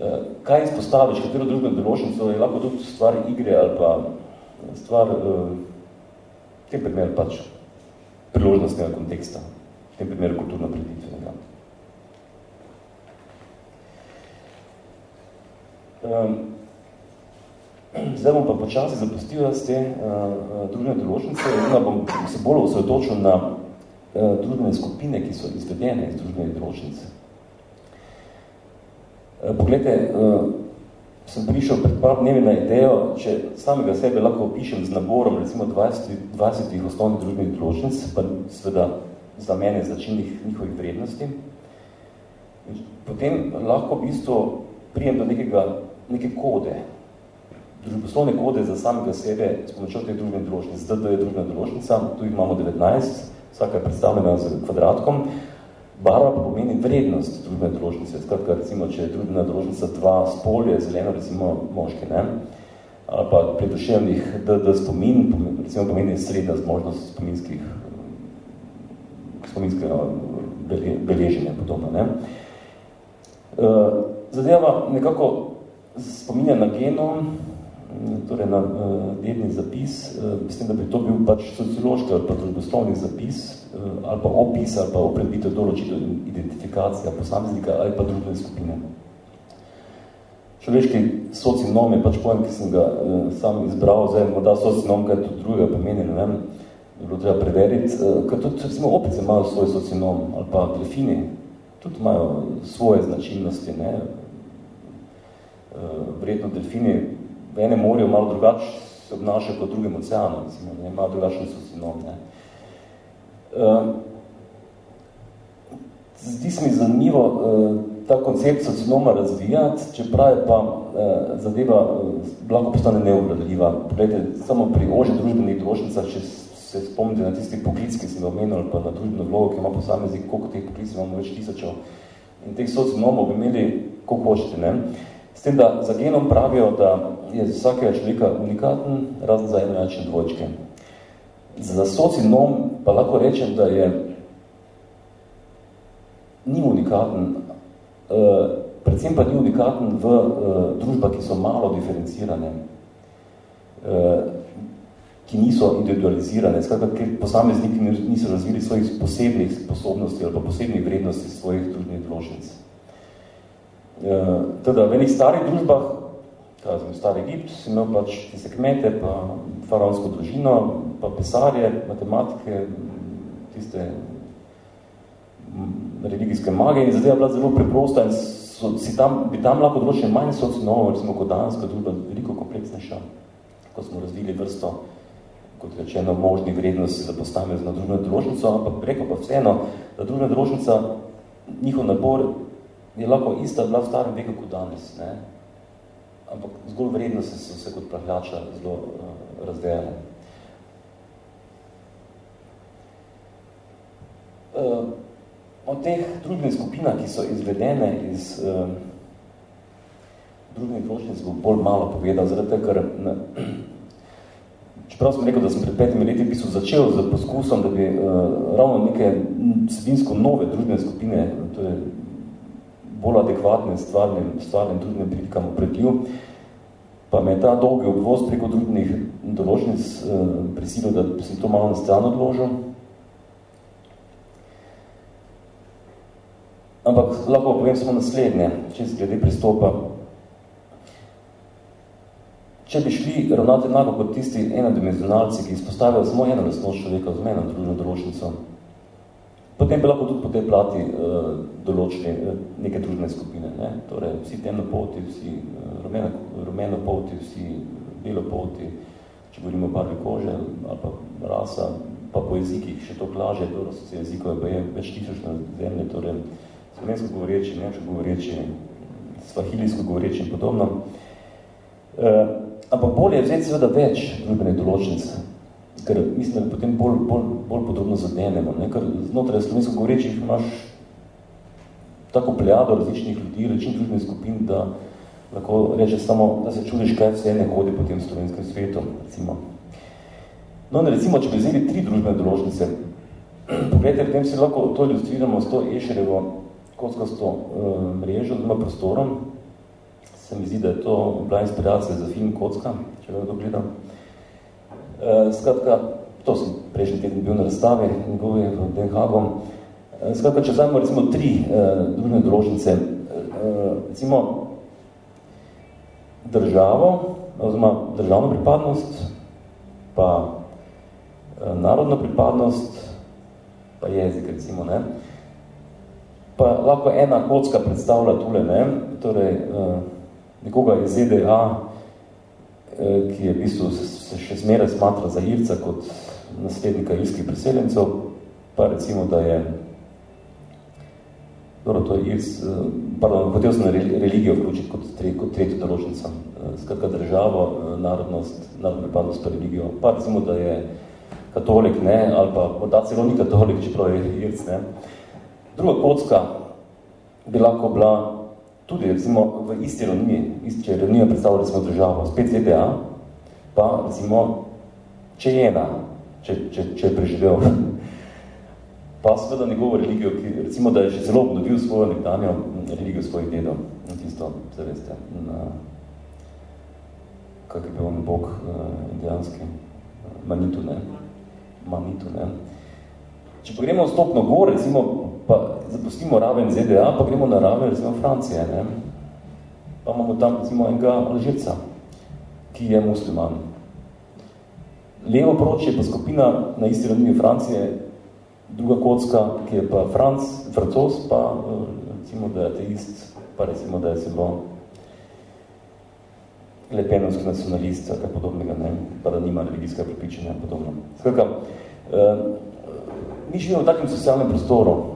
eh, kaj izpostaviš, katero drugo določnico, je lahko tudi stvar igre ali pa stvar, v tem primeru pač priložnostnega konteksta, v tem primeru kulturno preditvenega. Um, Zdaj bom pa počasi zapustil z te uh, družbene določnice. In bom se bolj osredotočil na uh, družbene skupine, ki so izvedene iz družbene določnice. Uh, poglejte, uh, sem prišel pred par dnevi na idejo, če samega sebe lahko opišem z naborom recimo 20, 20 osnovnih družbenih določnic, pa seveda za mene začinnih njihovih vrednosti, potem lahko v bistvu prijem do nekega, neke kode, družboslovne kode za samega sebe s pomočjo teh družbenih določnic. DD je družbena določnica, tu jih imamo 19, vsaka je predstavljena z kvadratkom. Barva pa pomeni vrednost družbene določnice. Skratka, recimo, če je družbena določnica dva spolje, zeleno, recimo moški, ne? ali pa pri duševnih DD spomin, recimo pomeni srednja zmožnost spominskih spominskega beleženja podobno. Ne? Eh, zadeva nekako spominja na genom, torej na uh, dedni zapis, uh, mislim, da bi to bil pač sociološki ali pa družboslovni zapis, uh, ali pa opis, ali pa opredbitev določitev identifikacija posameznika ali pa družbene skupine. Človeški socinom je pač pojem, ki sem ga uh, sam izbral, zdaj morda socinom, kaj tudi drugega pomeni, ne vem, bilo treba preveriti, uh, ker tudi recimo opice imajo svoj socinom ali pa delfini, tudi imajo svoje značilnosti, ne. Uh, vredno delfini v enem morju malo drugače se obnašajo kot drugim oceanom, recimo, ne, imajo drugačen socinom, ne. Uh, zdi se mi zanimivo uh, ta koncept socionoma razvijati, čeprav je pa uh, zadeva uh, lahko postane neobradljiva. Poglejte, samo pri oži družbenih drošnicah, če se spomnite na tisti poklic, ki sem ga omenil, pa na družbeno vlogo, ki ima posameznik, koliko teh poklic imamo več tisočev. In teh socionomov bi imeli, koliko hočete, ne? S tem, da za genom pravijo, da je za vsakega človeka unikaten, razen za eno dvojčke. Za socinom pa lahko rečem, da je ni unikaten, uh, predvsem pa ni unikaten v uh, družbah, ki so malo diferencirane, uh, ki niso individualizirane, skratka, ker posamezniki niso razvili svojih posebnih sposobnosti ali pa posebnih vrednosti svojih družbenih določnic. Uh, teda, v enih starih družbah, kaj znam, star Egipt, si imel pač tiste kmete, pa faraonsko družino, pa pesarje, matematike, tiste religijske magije in zadeva bila zelo preprosta in so, si tam, bi tam lahko določen manj socinovo, recimo kot danska družba, veliko kompleksnejša, ko smo razvili vrsto, kot rečeno, možnih vrednosti za postavljeno na družbeno določnico, ampak rekel pa vseeno, da družbena določnica, njihov nabor je lahko ista bila v starem veku kot danes, ne? ampak zgolj vrednosti so se kot prahljača zelo uh, razdejale. Uh, o teh družbenih skupinah, ki so izvedene iz uh, družbenih določnic, bo bolj malo povedal, zaradi tega, ker ne, čeprav sem rekel, da sem pred petimi leti pisal začel z poskusom, da bi uh, ravno neke sedinsko nove družbene skupine, to je bolj adekvatne stvarnim, stvarnim družbenim prilikam opredljiv, pa me je ta dolgi obvoz preko družbenih določnic uh, prisilil, da sem to malo na stran odložil. Ampak lahko povem samo naslednje, če se glede pristopa. Če bi šli ravnati enako kot tisti enodimenzionalci, ki izpostavljajo samo eno lastnost človeka z eno družno določnico, potem bi lahko tudi po tej plati uh, določili uh, neke družne skupine. Ne? Torej, vsi temnopolti, vsi uh, rumeno, rumenopolti, vsi belopolti, če govorimo o barvi kože ali pa rasa, pa po jezikih še to klaže, dobro so se jezikove, pa je več tisoč na zemlje, torej slovensko govoreči, nemško govoreči, svahilijsko govoreči in podobno. E, ampak bolje je vzeti seveda več drugbene določnic, ker mislim, da potem bolj, bolj, bolj podrobno zadnenemo, ne? ker znotraj slovensko govorečih imaš tako plejado različnih ljudi, različnih družbenih skupin, da lahko reče samo, da se čudiš, kaj vse ne hodi po tem slovenskem svetu, recimo. No, ne, recimo, če bi vzeli tri družbene določnice, pogledajte, potem si lahko to ilustriramo s to Ešerevo kockasto uh, mrežo, oziroma prostorom. Se mi zdi, da je to bila inspiracija za film Kocka, če ga to gledam. Uh, skratka, to sem prejšnji teden bil na razstavi, njegovi v Den Hagu. Uh, skratka, če vzajmo recimo tri uh, družne določnice, uh, recimo državo, oziroma državno pripadnost, pa uh, narodno pripadnost, pa jezik, recimo, ne, pa lahko ena kocka predstavlja tule, ne, torej uh, nekoga iz ZDA, ki je v bistvu se še zmeraj smatra za Irca kot naslednika irskih priseljencev, pa recimo, da je dobro, to je Irc, uh, pardon, hotel sem religijo vključiti kot, tre, kot tretjo določnico, uh, skratka državo, uh, narodnost, narodno pripadnost pa religijo, pa recimo, da je katolik, ne, ali pa morda celo ni katolik, čeprav je Irc, ne. Druga kocka bi lahko bila tudi recimo v isti ironiji, če ironijo predstavljali smo državo, spet ZDA, pa recimo če je ena, če, če, če je preživel, pa seveda njegovo religijo, ki recimo, da je že zelo obnovil svojo nekdanjo religijo svojih dedov, in tisto, se veste, na, kak je bil on bog uh, indijanski, Manitu, ne? Manitu, ne? Če pa gremo stopno gor, recimo, pa zapustimo raven ZDA, pa gremo na raven, recimo, Francije, ne? pa imamo tam, recimo, enega Alžirca, ki je musliman. Levo proč je pa skupina na isti ravnini Francije, druga kocka, ki je pa Franc, francos, pa recimo, da je ateist, pa recimo, da je zelo lepenovski nacionalist, kaj podobnega, ne? pa da nima religijskega pripičenja podobno. Skratka, eh, mi živimo v takem socialnem prostoru, eh,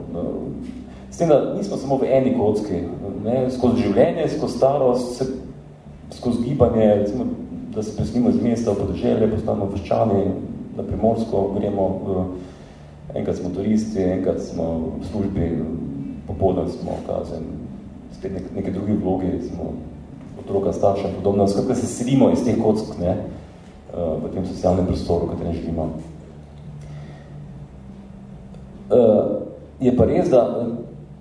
s tem, da nismo samo v eni kocki, ne? skozi življenje, skozi starost, se, skozi gibanje, recimo, da se presnimo iz mesta v podeželje, postanemo vrščani, na Primorsko gremo, eh, enkrat smo turisti, enkrat smo v službi, popoldan smo, kazem, spet nek, neke druge vloge, recimo, otroka, starša, podobno. Skratka se selimo iz teh kock ne, eh, v tem socialnem prostoru, v katerem živimo. Eh, je pa res, da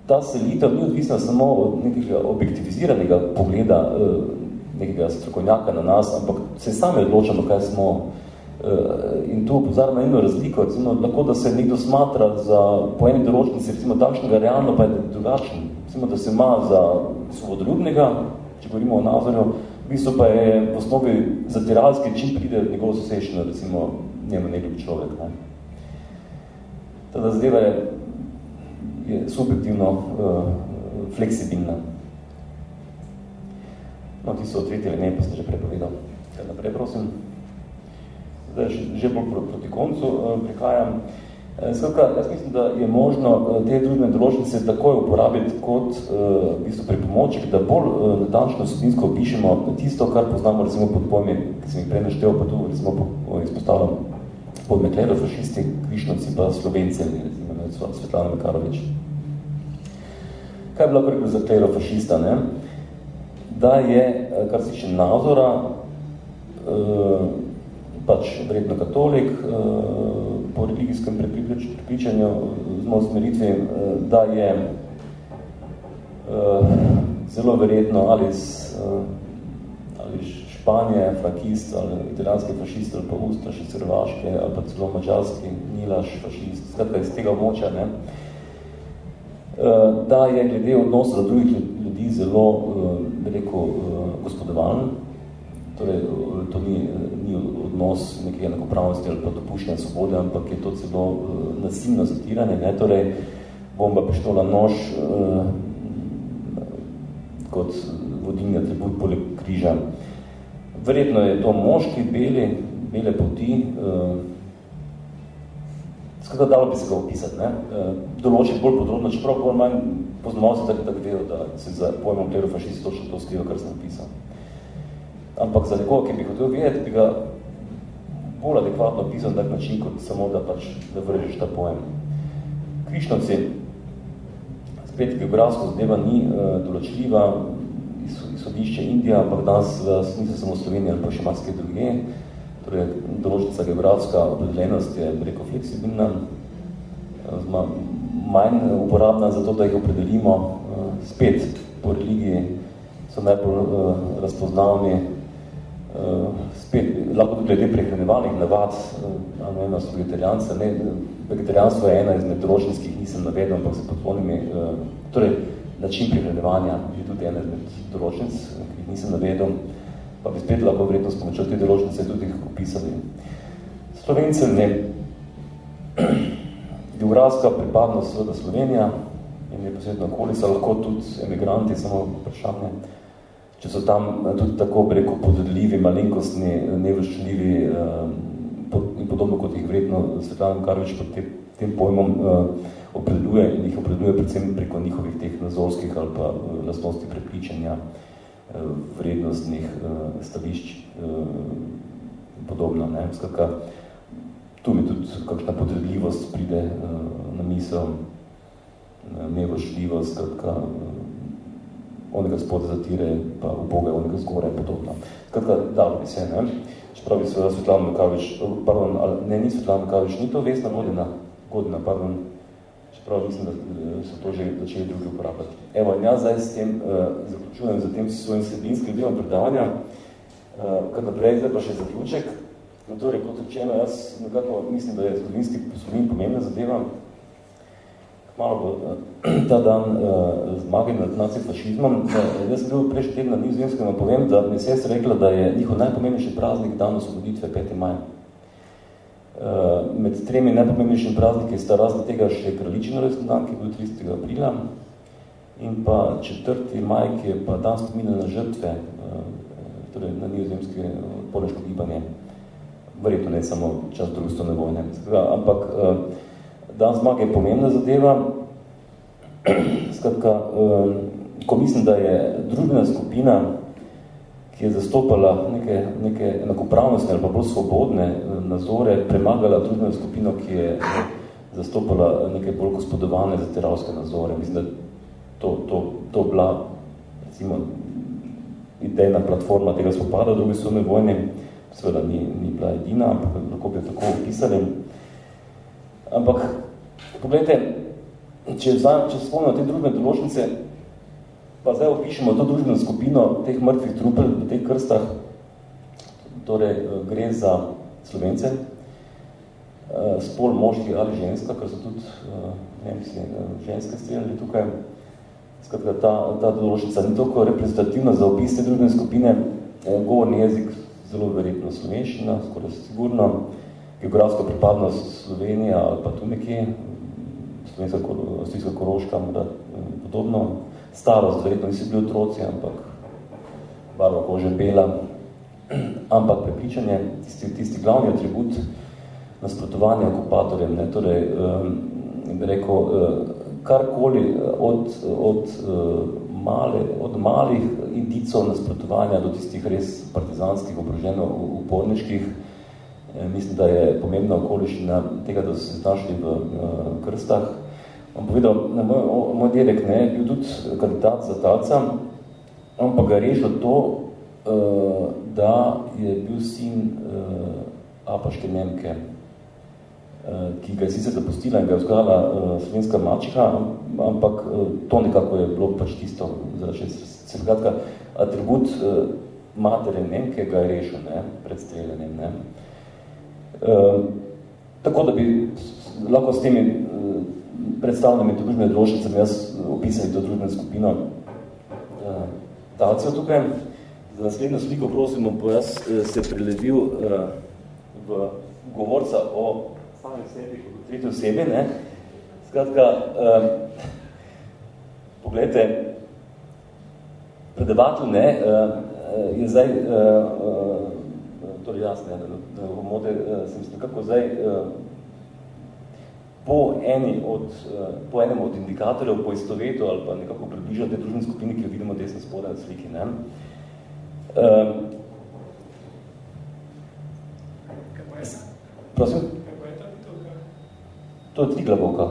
ta selitev ni odvisna samo od nekega objektiviziranega pogleda eh, nekega strokovnjaka na nas, ampak se sami odločamo, kaj smo. In tu upozarjam na eno razliko, recimo, lahko, da se nekdo smatra za po eni določnici, recimo, takšnega realno pa je drugačen. Recimo, da se ima za svobodoljubnega, če govorimo o nazorju, v bistvu pa je v osnovi zatiralski, čim pride njegov sosešno, recimo njemu neljub človek. Ne. Tada zadeva je, je subjektivno uh, fleksibilna. No, ti so odvetili, ne, pa ste že prepovedal. Kaj naprej, prosim. Zdaj, že bolj proti koncu uh, prihajam. Eh, skratka, jaz mislim, da je možno te družbene določnice takoj uporabiti kot uh, v bistvu pripomoček, da bolj uh, natančno sobinsko opišemo tisto, kar poznamo recimo pod pojmi, ki sem jih prej naštel, pa tu recimo po, izpostavljam pod Meklero, fašisti, Krišnovci pa Slovenci, recimo Svetlana Mekarovič. Kaj je bilo prvi za klero fašista? Ne? Da je, kar se tiče nazora, uh, pač vredno katolik, uh, po religijskem prepričanju z mojo smeritvi, eh, da je zelo verjetno ali, z, ali Španije, frankist, ali italijanski fašist, ali pa Ustaš, Crvaške, ali pa celo mačarski Milaš, fašist, skratka iz tega območja, ne, uh, da je glede odnosa do drugih ljudi zelo, uh, rekel, uh, gospodovan, torej to ni, ni odnos neke enakopravnosti ali pa dopuščanja svobode, ampak je to celo nasilno zatiranje, ne? torej bomba, pištola, nož kot vodilni atribut poleg križa. Verjetno je to moški, beli, bele poti, uh, skratka, dalo bi se ga opisati, ne? Uh, določiti bolj podrobno, čeprav bolj manj poznamosti tako, tako vejo, da se za pojmom klerofašisti točno to skriva, kar sem opisal ampak za nekoga, ki bi hotel vedeti, bi ga bolj adekvatno pisal na tak način, kot samo da pač da vržeš ta pojem. Krišnovci, spet geografsko zadeva ni uh, določljiva, izhodišče Indija, ampak danes uh, niso samo Slovenija pa še marske druge, torej določnica geografska opredeljenost je preko fleksibilna, uh, manj uporabna za to, da jih opredelimo. Uh, spet po religiji, so najbolj uh, razpoznavni. Uh, spet, lahko tudi glede prehranevalnih navad, uh, ne eno so vegetarijance, ne, vegetarijanstvo je ena izmed določenskih, nisem navedel, ampak se podpolnimi, uh, torej, način prehranevanja je tudi ena izmed določenc, ki jih nisem navedel, pa bi spet lahko vredno s pomočjo te določence tudi opisali. Slovence ne, geografska pripadnost seveda Slovenija in je posebno okolica, lahko tudi emigranti, samo vprašanje, če so tam eh, tudi tako preko podredljivi, malenkostni, nevrščljivi eh, in podobno, kot jih vredno Svetlana Karovič pod te, tem pojmom eh, opredeluje in jih opredeluje predvsem preko njihovih teh nazorskih ali pa lastnosti prepričanja vrednostnih stavišč in podobno. Ne? Skratka, tu mi tudi kakšna podredljivost pride na misel, nevršljivost, skratka, onega spod zatire, pa v Boga, onega zgore podobno. Skratka, dalo bi se, ne? Čeprav bi se Svetlana Makavič, pardon, ali ne, ni Svetlana Makavič, ni to Vesna Godina, Godina, pardon, čeprav mislim, da so to že začeli drugi uporabljati. Evo, in jaz zdaj s tem uh, zaključujem za tem svojim sebinskim delom predavanja, uh, kar naprej, zdaj pa še zaključek. No, torej, kot rečeno, jaz nekako mislim, da je zgodovinski spomin pomembna zadeva, malo bo eh, ta dan uh, zmage nad nacifašizmom. Uh, jaz sem bil prejšnji teden na Nizozemskem povem, da mi sestra rekla, da je njihov najpomembnejši praznik dan osvoboditve 5. maja. Med tremi najpomembnejšimi prazniki sta razni tega še kraljičino rojstni dan, ki je bil 30. aprila, in pa 4. maj, ki je pa dan spomina na žrtve, torej na nizozemske podneško gibanje. Verjetno ne samo čas drugostone vojne. Ampak dan zmage je pomembna zadeva. Skratka, ko mislim, da je družbena skupina, ki je zastopala neke, neke enakopravnostne ali pa bolj svobodne eh, nazore, premagala družbeno skupino, ki je zastopala neke bolj gospodovalne zateravske nazore. Mislim, da to, to, to bila recimo, idejna platforma tega spopada druge sodne vojne, seveda ni, ni bila edina, ampak lahko bi tako opisali. Ampak, pogledajte, če, če spomnimo te družbene določnice, pa zdaj opišemo to družbeno skupino teh mrtvih trupel v teh krstah, torej eh, gre za slovence, eh, spol moški ali ženska, ker so tudi eh, Nemci ženske streljali tukaj. Skratka, ta, ta določnica ni toliko reprezentativna za opis te družbene skupine, govorni jezik zelo verjetno slovenščina, skoraj sigurno, geografska pripadnost Slovenija ali pa tu nekje, slovenska, avstrijska koroška, morda podobno, starost, verjetno nisi bili otroci, ampak barva kože bela, ampak prepričanje, tisti, tisti glavni atribut nasprotovanja okupatorjem, ne, torej, um, rekel, uh, karkoli od, od, uh, male, od malih indicov nasprotovanja do tistih res partizanskih, obroženo uporniških, eh, mislim, da je pomembna okoliščina tega, da so se znašli v uh, krstah, On povedal, na moj, moj dedek ne, je bil tudi kandidat za talca, on pa ga rešil to, da je bil sin uh, Apaške Nemke, uh, ki ga je sicer zapustila in ga je vzgajala uh, slovenska mačiha, ampak uh, to nekako je bilo pač tisto, zgadka, atribut uh, matere Nemke ga je rešil ne, pred streljanjem. Ne. Uh, tako da bi lahko s temi uh, predstavljami družbene družnice, jaz opisali to družbeno skupino uh, talcev tukaj. Za naslednjo sliko prosimo, bo jaz uh, se prelevil uh, v govorca o samem sebi, kot tretji osebi. Ne? Skratka, uh, pogledajte, predavatelj ne, uh, je zdaj, uh, uh, torej da, da v mode uh, sem se nekako zdaj uh, po, eni od, eh, po enem od indikatorjev, po istovetu ali pa nekako približati družbeni skupini, ki jo vidimo desno spodaj na sliki. Ne? Um, prosim? To je triglavovka.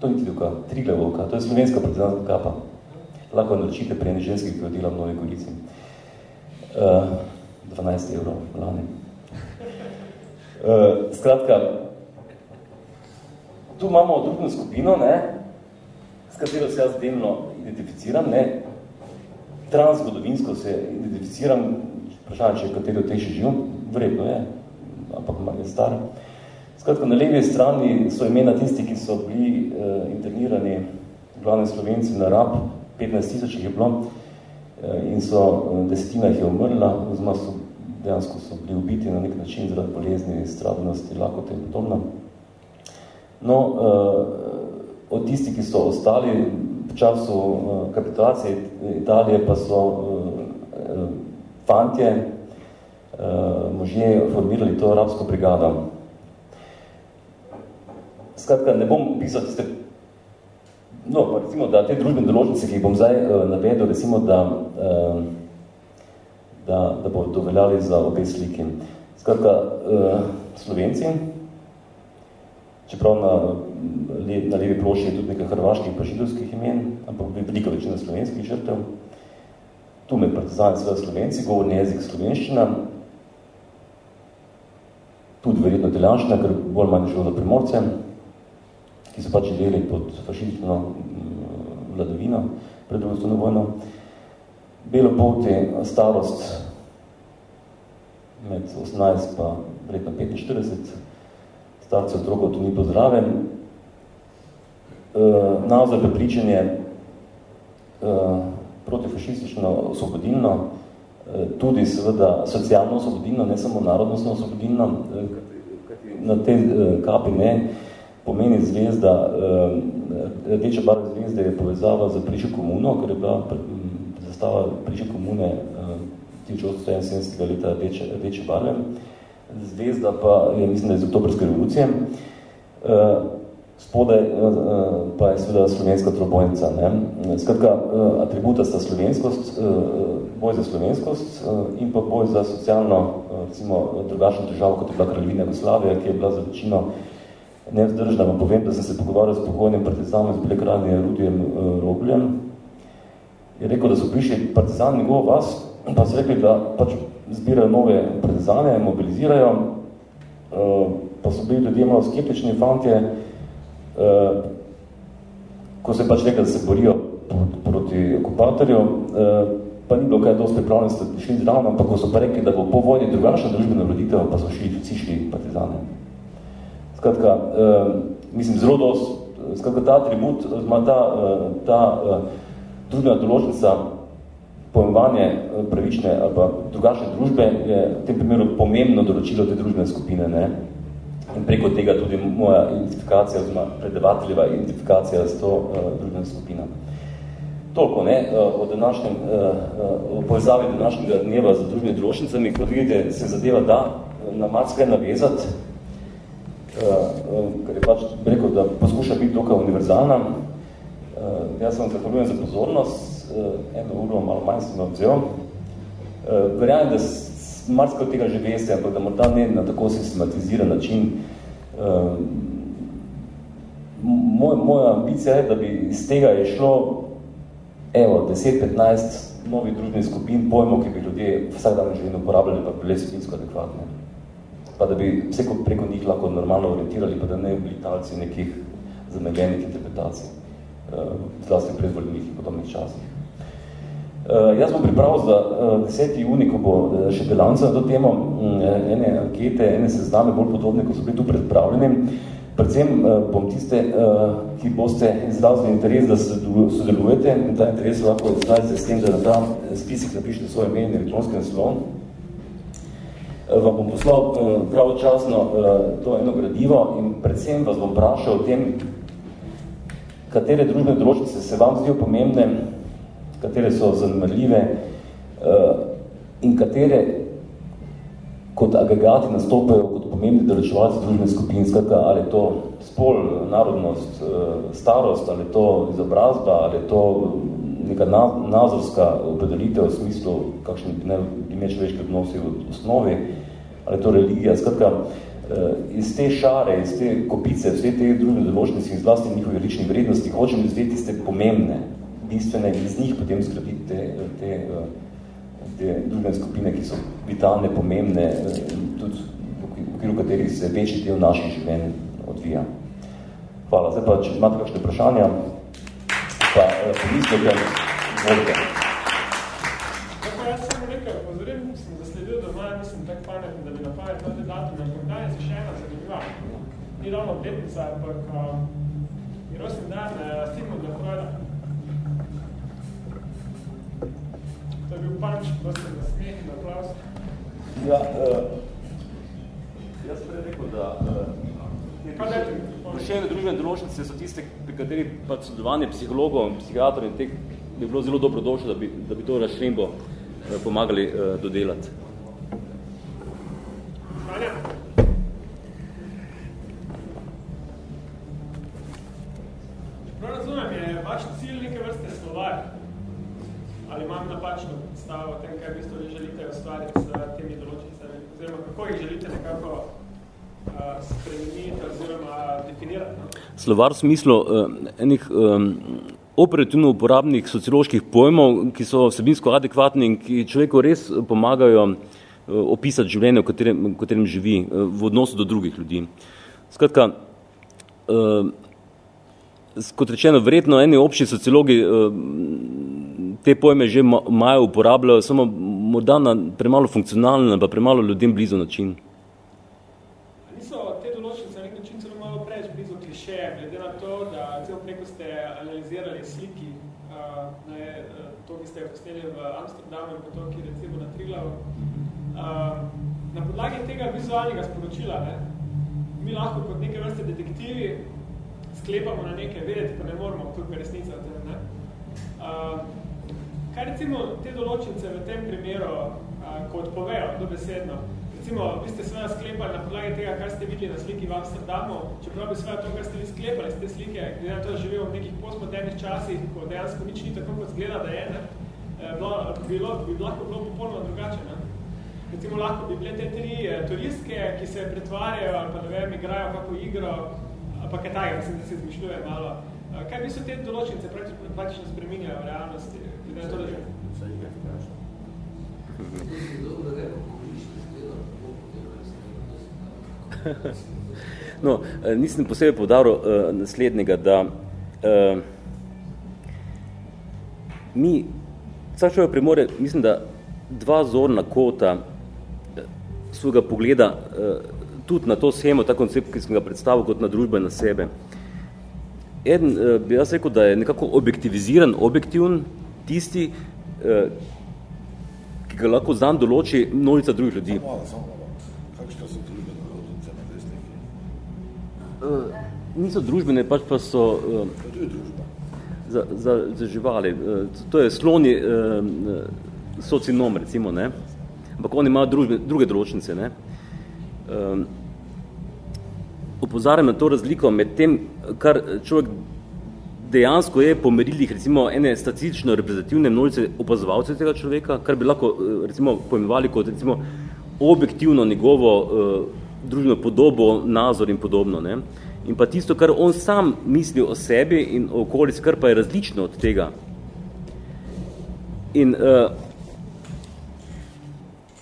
To ni triglavovka, triglavovka. To je slovenska partizanska kapa. Lahko naročite pri eni ženski, ki jo dela v Novi Gorici. Uh, 12 evrov lani. Uh, skratka, tu imamo drugo skupino, ne, s katero se jaz delno identificiram, ne, transzgodovinsko se identificiram, vprašanje, če je kateri od teh še živ, vredno je, ampak manj je star. Skratka, na levi strani so imena tisti, ki so bili eh, internirani, glavne slovenci na rab, 15 tisoč jih je bilo, eh, in so eh, desetina jih je umrla, oziroma so dejansko so bili ubiti na nek način zaradi bolezni, stradnosti, lakote in podobno. No, uh, od tisti, ki so ostali času uh, kapitulacije Italije, pa so uh, uh, fantje, možje formirali to arabsko brigado. Skratka, ne bom pisal tiste, no, pa recimo, da te družbene določnice, ki jih bom zdaj navedel, recimo, da, da, da bo doveljali za obe sliki. Skratka, Slovenci, čeprav na, na levi ploši je tudi nekaj hrvaških pa židovskih imen, ampak velika večina slovenskih žrtev. Tu med partizani seveda slovenci, govorni jezik slovenščina, tudi verjetno italijanščina, ker bolj manj šlo za primorce, ki so pač živeli pod fašistično mm, vladavino pred drugostno vojno. Belopolti, starost med 18 pa verjetno 45, starce otrokov tu ni pozdraven. E, nazor prepričanje e, protifašistično osvobodilno, e, tudi seveda socialno osvobodilno, ne samo narodnostno osvobodilno, kajti na tej kapi ne, pomeni zvezda, rdeča barva zvezde je povezava za pričo komuno, ker je bila zastava pričo komune 1871. leta rdeče, rdeče barve. Zvezda pa je, mislim, da je iz oktobrske revolucije. Spodaj pa je seveda slovenska trobojnica. Ne? Skratka, atributa sta slovenskost, boj za slovenskost in pa boj za socialno, recimo, drugačno državo, kot je bila kraljevina Jugoslavija, ki je bila za večino nevzdržna. Vam povem, da sem se pogovarjal s pokojnim partizanom iz Belekradnje Rudijem Robljem. Je rekel, da so prišli partizani njegov vas, pa so rekli, da pač zbirajo nove partizane, mobilizirajo, pa so bili ljudje malo skeptični fantje, ko se pač rekli, da se borijo proti okupatorju, pa ni bilo kaj dosti pripravljeno, da ste šli zdravo, ampak ko so pa rekli, da bo po vojni drugačna družbena vreditev, pa so šli, vsi šli partizane. Skratka, mislim, zelo dost, skratka, ta atribut, ta, ta družbena določnica, pojmovanje pravične ali drugačne družbe je v tem primeru pomembno določilo te družbene skupine. Ne? In preko tega tudi moja identifikacija, oziroma predavateljeva identifikacija s to uh, družbeno skupino. Toliko ne, uh, o današnjem, uh, o povezavi današnjega dneva z družbenimi drošnicami, kot vidite, se zadeva da na marsikaj navezati, uh, uh, ker je pač rekel, da poskuša biti dokaj univerzalna. Uh, jaz vam zahvaljujem za pozornost, uh, eno uro malo manj sem vzel. Uh, verjamem, da marsikaj tega že veste, ampak da morda ne na tako sistematiziran način. Uh, moj, moja ambicija je, da bi iz tega je šlo evo, 10-15 novih družbenih skupin, pojmov, ki bi ljudje vsak dan življenje uporabljali, pa bile skupinsko adekvatne. Pa da bi vse preko njih lahko normalno orientirali, pa da ne bili talci nekih zamegljenih interpretacij, zlasti predvoljenih in podobnih časih. Uh, jaz bom pripravil za uh, 10. juni, ko bo uh, še bilanca na to temo, um, ene ankete, ene sezname bolj podobne, ko so bili tu predpravljeni. Predvsem uh, bom tiste, uh, ki boste izrazili interes, da sodelujete in ta interes lahko izrazite s tem, da na ta spisek napišete svoje ime in elektronski naslov. Uh, vam bom poslal uh, pravočasno uh, to eno gradivo in predvsem vas bom vprašal o tem, katere družbene določnice se vam zdijo pomembne, katere so zanemarljive uh, in katere kot agregati nastopajo kot pomembni določevalci družbene skupine, skratka, ali je to spol, narodnost, uh, starost, ali je to izobrazba, ali je to neka na, nazorska opredelitev v smislu, kakšen ne, ime človeške odnosi v osnovi, ali je to religija, skratka, uh, iz te šare, iz te kopice, vse te družbene določnosti in zlasti njihove ličnih vrednosti, hočem izvedeti tiste pomembne, bistvene iz njih potem skrbiti te, te, te družbene skupine, ki so vitalne, pomembne, tudi v okviru katerih se večji del naših življenj odvija. Hvala. Zdaj pa, če imate kakšne vprašanja, pa pomislite, izvolite. Jaz sem nekaj opozorim, sem zasledil doma, nisem tak pametni, da bi napravil ta datum, ampak danes je še ena zanimiva. Ni ravno obletnica, ampak je rosni dan Sigmunda Freuda. To je bil panč, prosim, da smeh in aplaus. Ja, uh, jaz prej rekel, da Duševne družbene določnice so tiste, pri kateri pa sodelovanje psihologov psihiatrov in teh bi bilo zelo dobro došlo, da bi, da bi to razšlembo uh, pomagali uh, dodelati. Anja? Predstavo o tem, kaj v bistvu želite ustvariti s temi določnicami? Oziroma, kako jih želite nekako uh, spremeniti oziroma definirati? No? Slovar v smislu uh, enih um, operativno uporabnih socioloških pojmov, ki so vsebinsko adekvatni in ki človeku res pomagajo uh, opisati življenje, v katerem, v katerem živi, uh, v odnosu do drugih ljudi. Skratka, uh, kot rečeno, verjetno eni obči sociologi uh, te pojme že imajo uporabljajo, samo morda na premalo funkcionalen, pa premalo ljudem blizu način. Niso te določnice na nek način celo malo preč blizu klišeje, glede na to, da celo preko ste analizirali sliki, uh, ne, to, ki ste posneli v Amsterdamu in to, ki recimo na Triglav. Uh, na podlagi tega vizualnega sporočila, ne, mi lahko kot neke vrste detektivi sklepamo na nekaj, vedeti pa ne moramo, koliko je resnica o tem. Ne? Uh, kaj recimo te določnice v tem primeru, uh, ko odpovejo dobesedno, recimo, vi ste seveda sklepali na podlagi tega, kar ste videli na sliki v Amsterdamu, čeprav bi seveda to, kar ste vi sklepali z te slike, glede na to, da živimo v nekih postmodernih časih, ko dejansko nič ni tako, kot zgleda, da je, ne? Bilo, bilo, bi lahko bilo popolnoma drugače. Ne? Recimo, lahko bi bile te tri eh, turistke, ki se pretvarjajo ali pa ne vem, igrajo kako igro, pa kaj tajega, mislim, da se izmišljuje malo. Kaj bi so te določnice praktično spreminjajo v realnosti? No, eh, nisem posebej povdaril uh, naslednjega, da uh, mi, vsak človek primore, mislim, da dva zorna kota svojega pogleda uh, tudi na to schemo, ta koncept, ki sem ga predstavil kot na družbe na sebe. Eden uh, bi jaz rekel, da je nekako objektiviziran, objektivn tisti, uh, ki ga lahko znan določi množica drugih ljudi. Malo, samo malo. Kakšne so druge določnice na tej sliki? Uh, niso družbene, pač pa so uh, To je družba. za, za, za živali. To je sloni socinom, recimo, ne? ampak oni imajo družbe, druge določnice. Ne? Opozarjam na to razliko med tem, kar človek dejansko je po merilih recimo ene statistično reprezentativne množice opazovalcev tega človeka, kar bi lahko eh, recimo pojmenovali kot recimo objektivno njegovo uh, družbeno podobo, nazor in podobno. Ne? In pa tisto, kar on sam misli o sebi in o okolici, kar pa je različno od tega. In uh,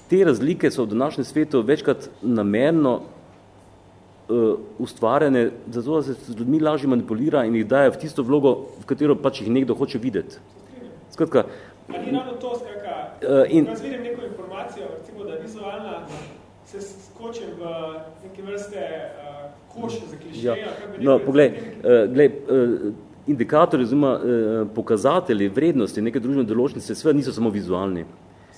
te razlike so v današnjem svetu večkrat namerno uh, ustvarjene, zato da se z ljudmi lažje manipulira in jih daje v tisto vlogo, v katero pač jih nekdo hoče videti. Skratka, A ni ravno to, skaka, Uh, in- jaz vidim neko informacijo, recimo, da vizualna se skočim v neke vrste uh, koš za klišeja, ja. bi no, poglej, uh, glej, uh, indikatorji oziroma uh, pokazatelji vrednosti neke družbene določnice sve niso samo vizualni.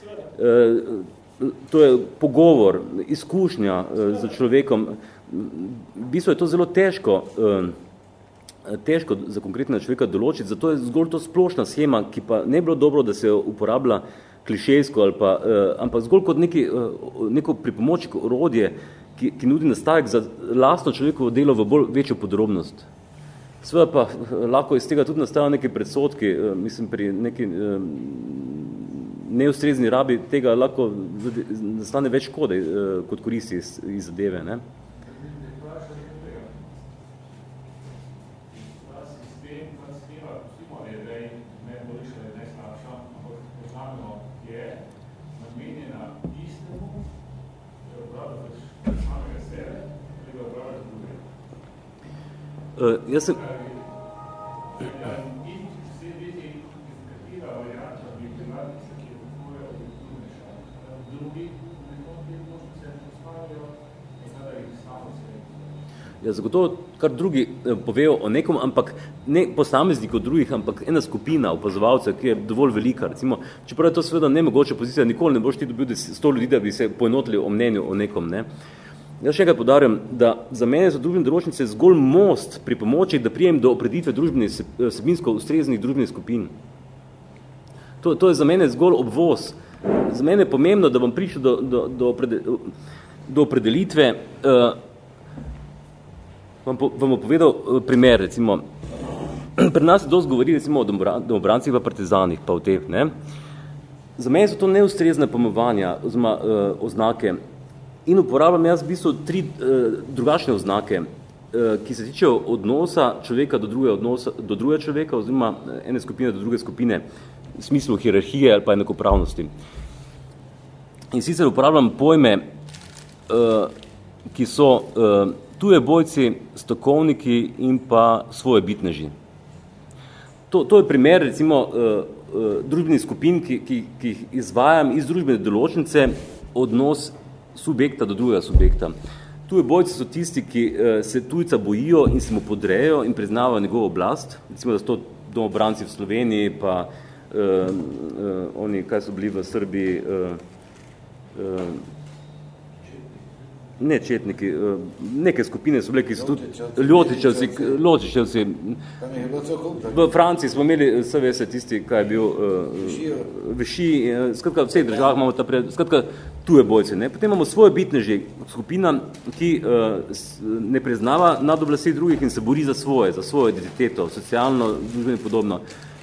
Seveda. Uh, to je pogovor, izkušnja uh, z človekom. V bistvu je to zelo težko, težko za konkretnega človeka določiti, zato je zgolj to splošna schema, ki pa ne bi bilo dobro, da se uporablja klišejsko, ali pa, uh, ampak zgolj kot neki, uh, neko pripomoček, orodje, ki, ki nudi nastavek za lastno človekovo delo v bolj večjo podrobnost. Seveda pa eh, lahko iz tega tudi nastajajo neke predsodki, eh, mislim, pri neki eh, neustrezni rabi tega lahko nastane več škode eh, kot koristi iz, iz zadeve. Ne? Ta sistem, ta schema, pustimo, ali je zdaj najboljša ali najslabša, ampak poznamo je namenjena istemu, da jo upravljaš samega sebe, ali ga upravljaš druge. Uh, jaz sem, Ja, in vse vidi, katera varianta bi bila tista, ki je tvoja objektivnejša. Drugi, nekako te možnosti se postavijo, da jih samo sebe. ja, zagotovo, kar drugi eh, povejo o nekom, ampak ne posameznik od drugih, ampak ena skupina opazovalcev, ki je dovolj velika. Recimo, čeprav je to seveda nemogoče pozicija, nikoli ne boš ti dobil 100 ljudi, da bi se poenotili o mnenju o nekom. Ne? Jaz še enkrat podarjam, da za mene so družbene določnice zgolj most pri pomoči, da prijem do opreditve družbenih se- vsebinsko ustreznih družbenih skupin. To, to je za mene zgolj obvoz. Za mene je pomembno, da bom prišel do, do, do, oprede, do opredelitve. Uh, vam, po, vam bom povedal eh, primer, recimo. Pri nas se dosti govori recimo o domobran- domobrancih pa partizanih, pa o teh. Ne? Za mene so to neustrezne pomovanja oziroma uh, oznake in uporabljam jaz v bistvu tri uh, drugačne oznake, uh, ki se tičejo odnosa človeka do druge, odnosa, do druge človeka oziroma eh, ene skupine do druge skupine v smislu hierarhije ali pa enakopravnosti. In sicer uporabljam pojme, uh, ki so uh, tuje bojci, stokovniki in pa svoje bitneži. To, to je primer recimo uh, uh, družbenih skupin, ki, ki, ki jih izvajam iz družbene določnice odnos subjekta do drugega subjekta. Tuje bojci so tisti, ki uh, se tujca bojijo in se mu podrejo in priznavajo njegovo oblast. Recimo, da so to domobranci v Sloveniji, pa uh, uh, oni, kaj so bili v Srbiji, uh, uh, ne četniki, eh, neke skupine so bile, ki so tudi ljotičevci, ljotičevci. V Franciji smo imeli, vse veste, tisti, kaj je bil uh, Veši, skratka, v vseh državah imamo ta pred, skratka, tuje bojce. Ne? Potem imamo svoje bitneže, skupina, ki uh, ne priznava nad oblasti drugih in se bori za svoje, za svojo identiteto, socialno, družbeno in podobno.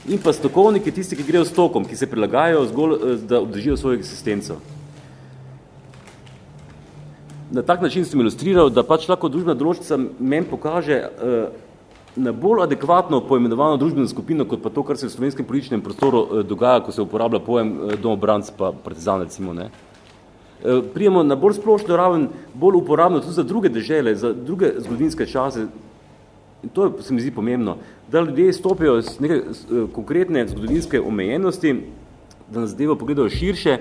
In pa stokovniki, tisti, ki grejo s tokom, ki se prilagajajo zgolj, da obdržijo svojo eksistenco na tak način sem ilustriral, da pač lahko družbena določica meni pokaže eh, na bolj adekvatno poimenovano družbeno skupino, kot pa to, kar se v slovenskem političnem prostoru eh, dogaja, ko se uporablja pojem eh, domobranc pa partizan, recimo. Ne. Prijemo na bolj splošno raven, bolj uporabno tudi za druge dežele, za druge zgodovinske čase, in to se mi zdi pomembno, da ljudje stopijo z neke konkretne zgodovinske omejenosti, da nas devo pogledajo širše,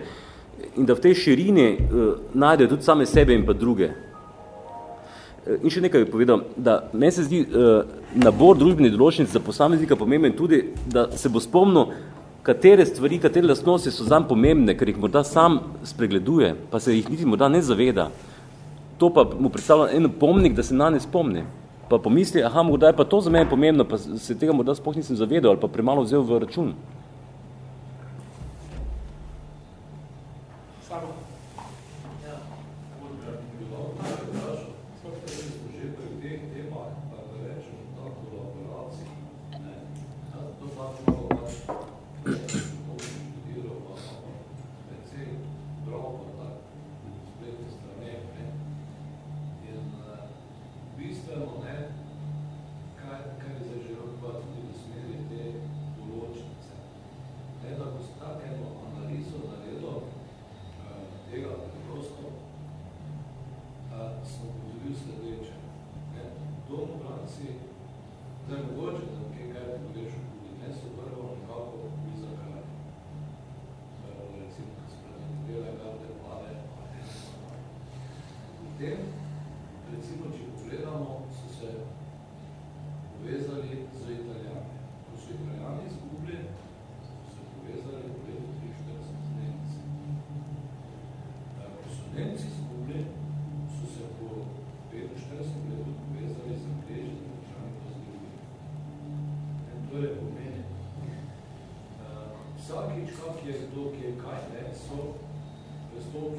in da v tej širini uh, najdejo tudi same sebe in pa druge. Uh, in še nekaj bi povedal, da meni se zdi uh, nabor družbenih določnic za posameznika pomemben tudi, da se bo spomnil, katere stvari, katere lastnosti so zanj pomembne, ker jih morda sam spregleduje, pa se jih niti morda ne zaveda. To pa mu predstavlja en pomnik, da se na ne spomni. Pa pomisli, aha, morda je pa to za mene pomembno, pa se tega morda sploh nisem zavedal ali pa premalo vzel v račun. pessoa, eu estou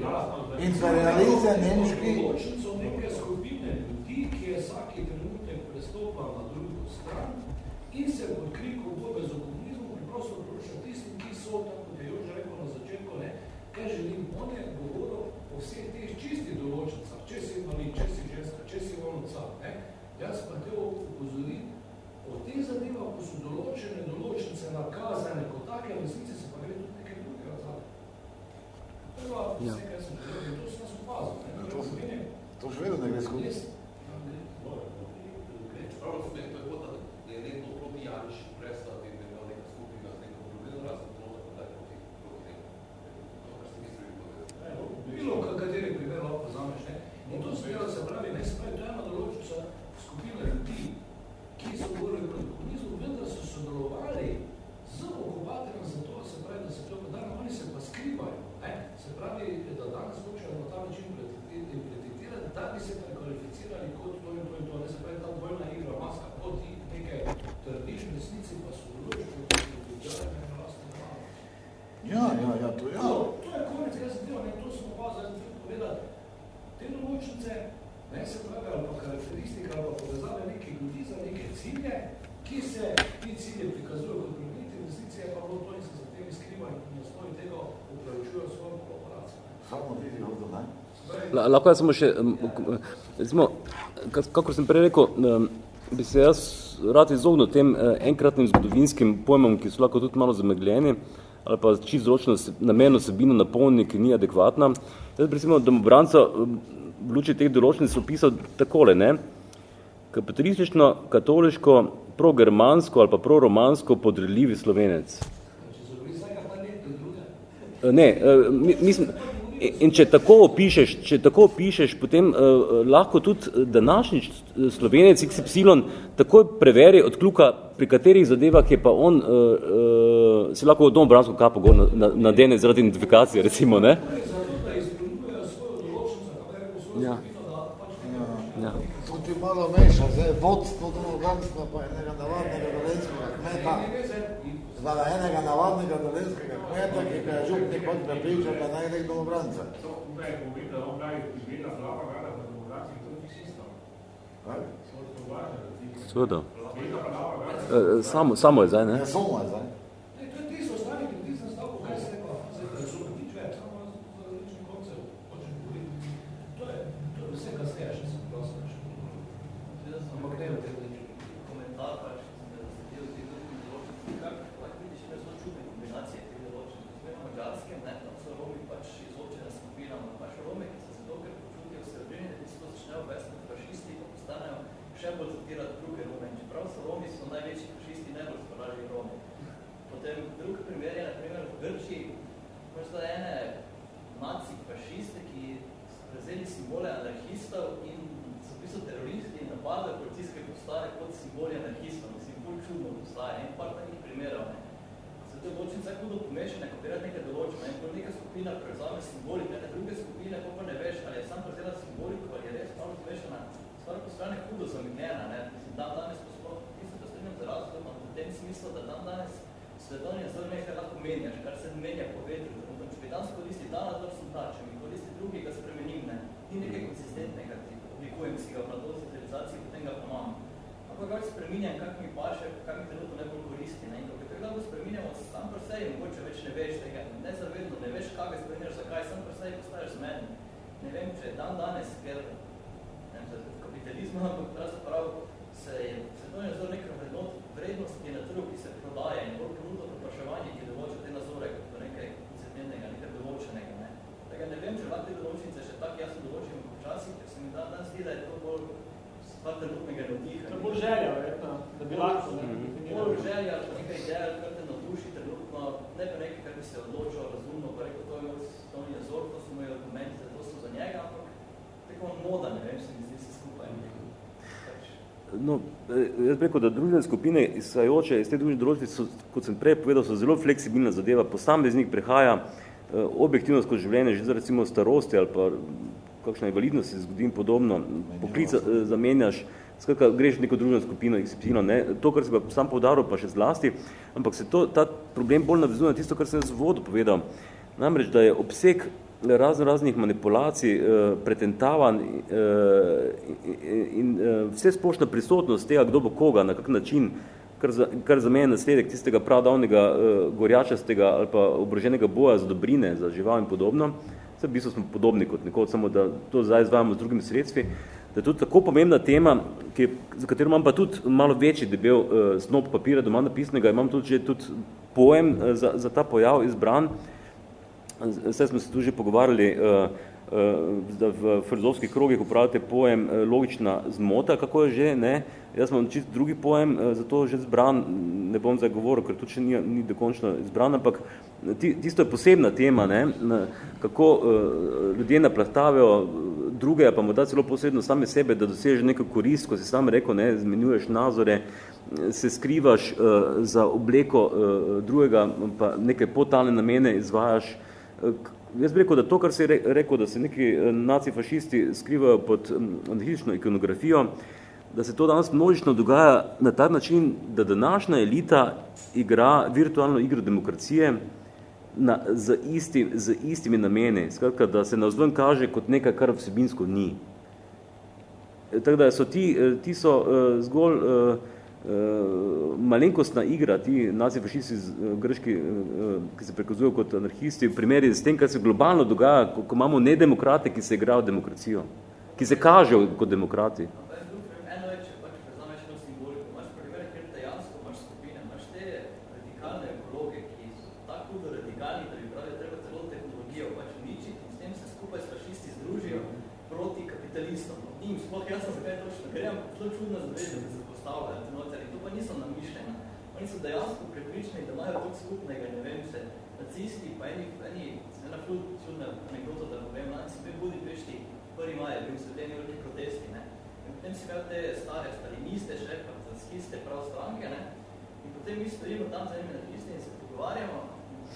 Imperializem nemški. So neke skupine ljudi, ki je vsaki trenutek prestopa na drugo stran in se pod krikom borbe za komunizmu preprosto vpraša tistim, ki so, tako da je že rekel na začetku, ne, kaj želim, on je govoril o vseh teh čistih določnicah, če si invalid, če si ženska, če si volnoca, ne, jaz pa te upozorim, o teh zadevah, ko so določene določnice nakazane kot take, v resnici Ja. To še vedno ne gre skupaj. Bilo kateri primer lahko vzameš, ne? In to se se pravi, ne se pravi, to je ena določica skupina ljudi, ki so govorili proti komunizmu, vendar so sodelovali z okupatorjem za to, se pravi, da se to podarno, oni se pa skrivajo. Se pravi, da danes hočejo na ta način interpretirati, da bi se prekvalificirali kot to in to in to, ne? Se pravi, ta dvojna igra, maska, kot ti nekaj trdiš v resnici, pa so določili, da se pripravljajo na vlastne glavo. Ja, ja, ja, to ja. To, to je konec, kaj se dela, ne, to smo pa zdaj tudi povedali. Te določnice, ne se pravi, ali pa karakteristika, ali pa povezave nekih ljudi za neke cilje, ki se ti cilje prikazujejo kot prebiti, v resnici je pa bilo to in se za temi skrivajo in na osnovi tega upravičujejo svojo kolaboracijo. Samo ti si hodil, ne? La, lahko jaz samo še, recimo, ka- kakor sem prej rekel, bi se jaz rad izognil tem uh, enkratnim zgodovinskim pojmom, ki so lahko tudi malo zamegljeni, ali pa čisto zročno se- namenno sebino napolni, ki ni adekvatna. Jaz bi recimo domobranca v luči teh določnic opisal takole, ne? Kapitalistično, katoliško, progermansko ali pa proromansko podreljivi slovenec. Ne. Eh, Ne, eh, mi- mislim, in- če tako opišeš, če tako opišeš, potem uh, lahko tudi današnji č- slovenec XY takoj preveri od kluka, pri katerih zadevah je pa on, uh, uh, si lahko odnom bransko kapo gor na- na- nadene zaradi identifikacije, recimo, ne? Je Ja. pač Ja. To ti malo meša, zdaj vodstvo domovanstva pa enega navadnega dolenskega kmeta, zdaj enega navadnega dolenskega kmeta, ki ga je župnik od prepričal, da naj nek domobranca. To je povedal, da on pravi, izvedna slaba vlada za demokracijo, to ni čisto. Kaj? Seveda. Vlada Eh, Samo, samo je zdaj, ne? Ja, samo je zdaj. Jaz bi rekel, da družbene skupine izhajajoče iz te družbene določbe so, kot sem prej povedal, so zelo fleksibilna zadeva. Posameznik prehaja eh, objektivno skozi življenje, že za recimo starosti ali pa kakšna invalidnost se zgodi in podobno, poklica eh, zamenjaš, skratka, greš v neko družbeno skupino XY, ne. To, kar se pa sam poudaril, pa še zlasti, ampak se to, ta problem bolj navezuje na tisto, kar sem jaz v vodu povedal. Namreč, da je obseg razno raznih manipulacij, eh, pretentavanj eh, in, eh, vse splošna prisotnost tega, kdo bo koga, na kak način, kar za, kar za mene nasledek tistega pradavnega gorjačastega ali pa obroženega boja za dobrine, za žival in podobno, vse v bistvu smo podobni kot nekod, samo da to zdaj izvajamo z drugimi sredstvi, da je tudi tako pomembna tema, ki, za katero imam pa tudi malo večji debel eh, snop papira doma napisnega, imam tudi že tudi pojem eh, za, za ta pojav izbran, Vse smo se tu že pogovarjali, uh, da v filozofskih krogih upravljate pojem logična zmota, kako je že, ne, jaz imam čisto drugi pojem, zato že zbran, ne bom zdaj govoril, ker tudi še ni, ni dokončno izbran, ampak tisto je posebna tema, ne, kako ljudje naplahtavajo druge, pa morda celo posebno same sebe, da doseže neko korist, ko si sam rekel, ne, zmenjuješ nazore, se skrivaš za obleko drugega, pa neke potalne namene izvajaš. Jaz bi rekel, da to, kar se je rekel, da se neki nacifašisti skrivajo pod anarhistično ikonografijo, da se to danes množično dogaja na tak način, da današnja elita igra virtualno igro demokracije na, z, istim, z istimi namene. Skratka, da se navzven kaže kot nekaj, kar vsebinsko ni. Tako da so ti, ti so uh, zgolj uh, malenkostna igra, ti nacifašisti uh, grški, uh, ki se prekazujejo kot anarhisti, v primeri s tem, kar se globalno dogaja, ko, ko imamo nedemokrate, ki se igrajo demokracijo, ki se kažejo kot demokrati. zelo čudna zaveza, da se postavljajo noter. In to pa niso namišljena. Oni so dejansko prepričani, da imajo toliko skupnega, ne vem se, nacisti, pa eni, eni, se ena ful čudna anekdota, da povem, lani si bil v Budipešti, prvi maj, bil so te veliki protesti, ne. In potem si imel te stare staliniste še, pa zanskiste prav stranke, ne. In potem mi stojimo tam za ime nacisti in se pogovarjamo,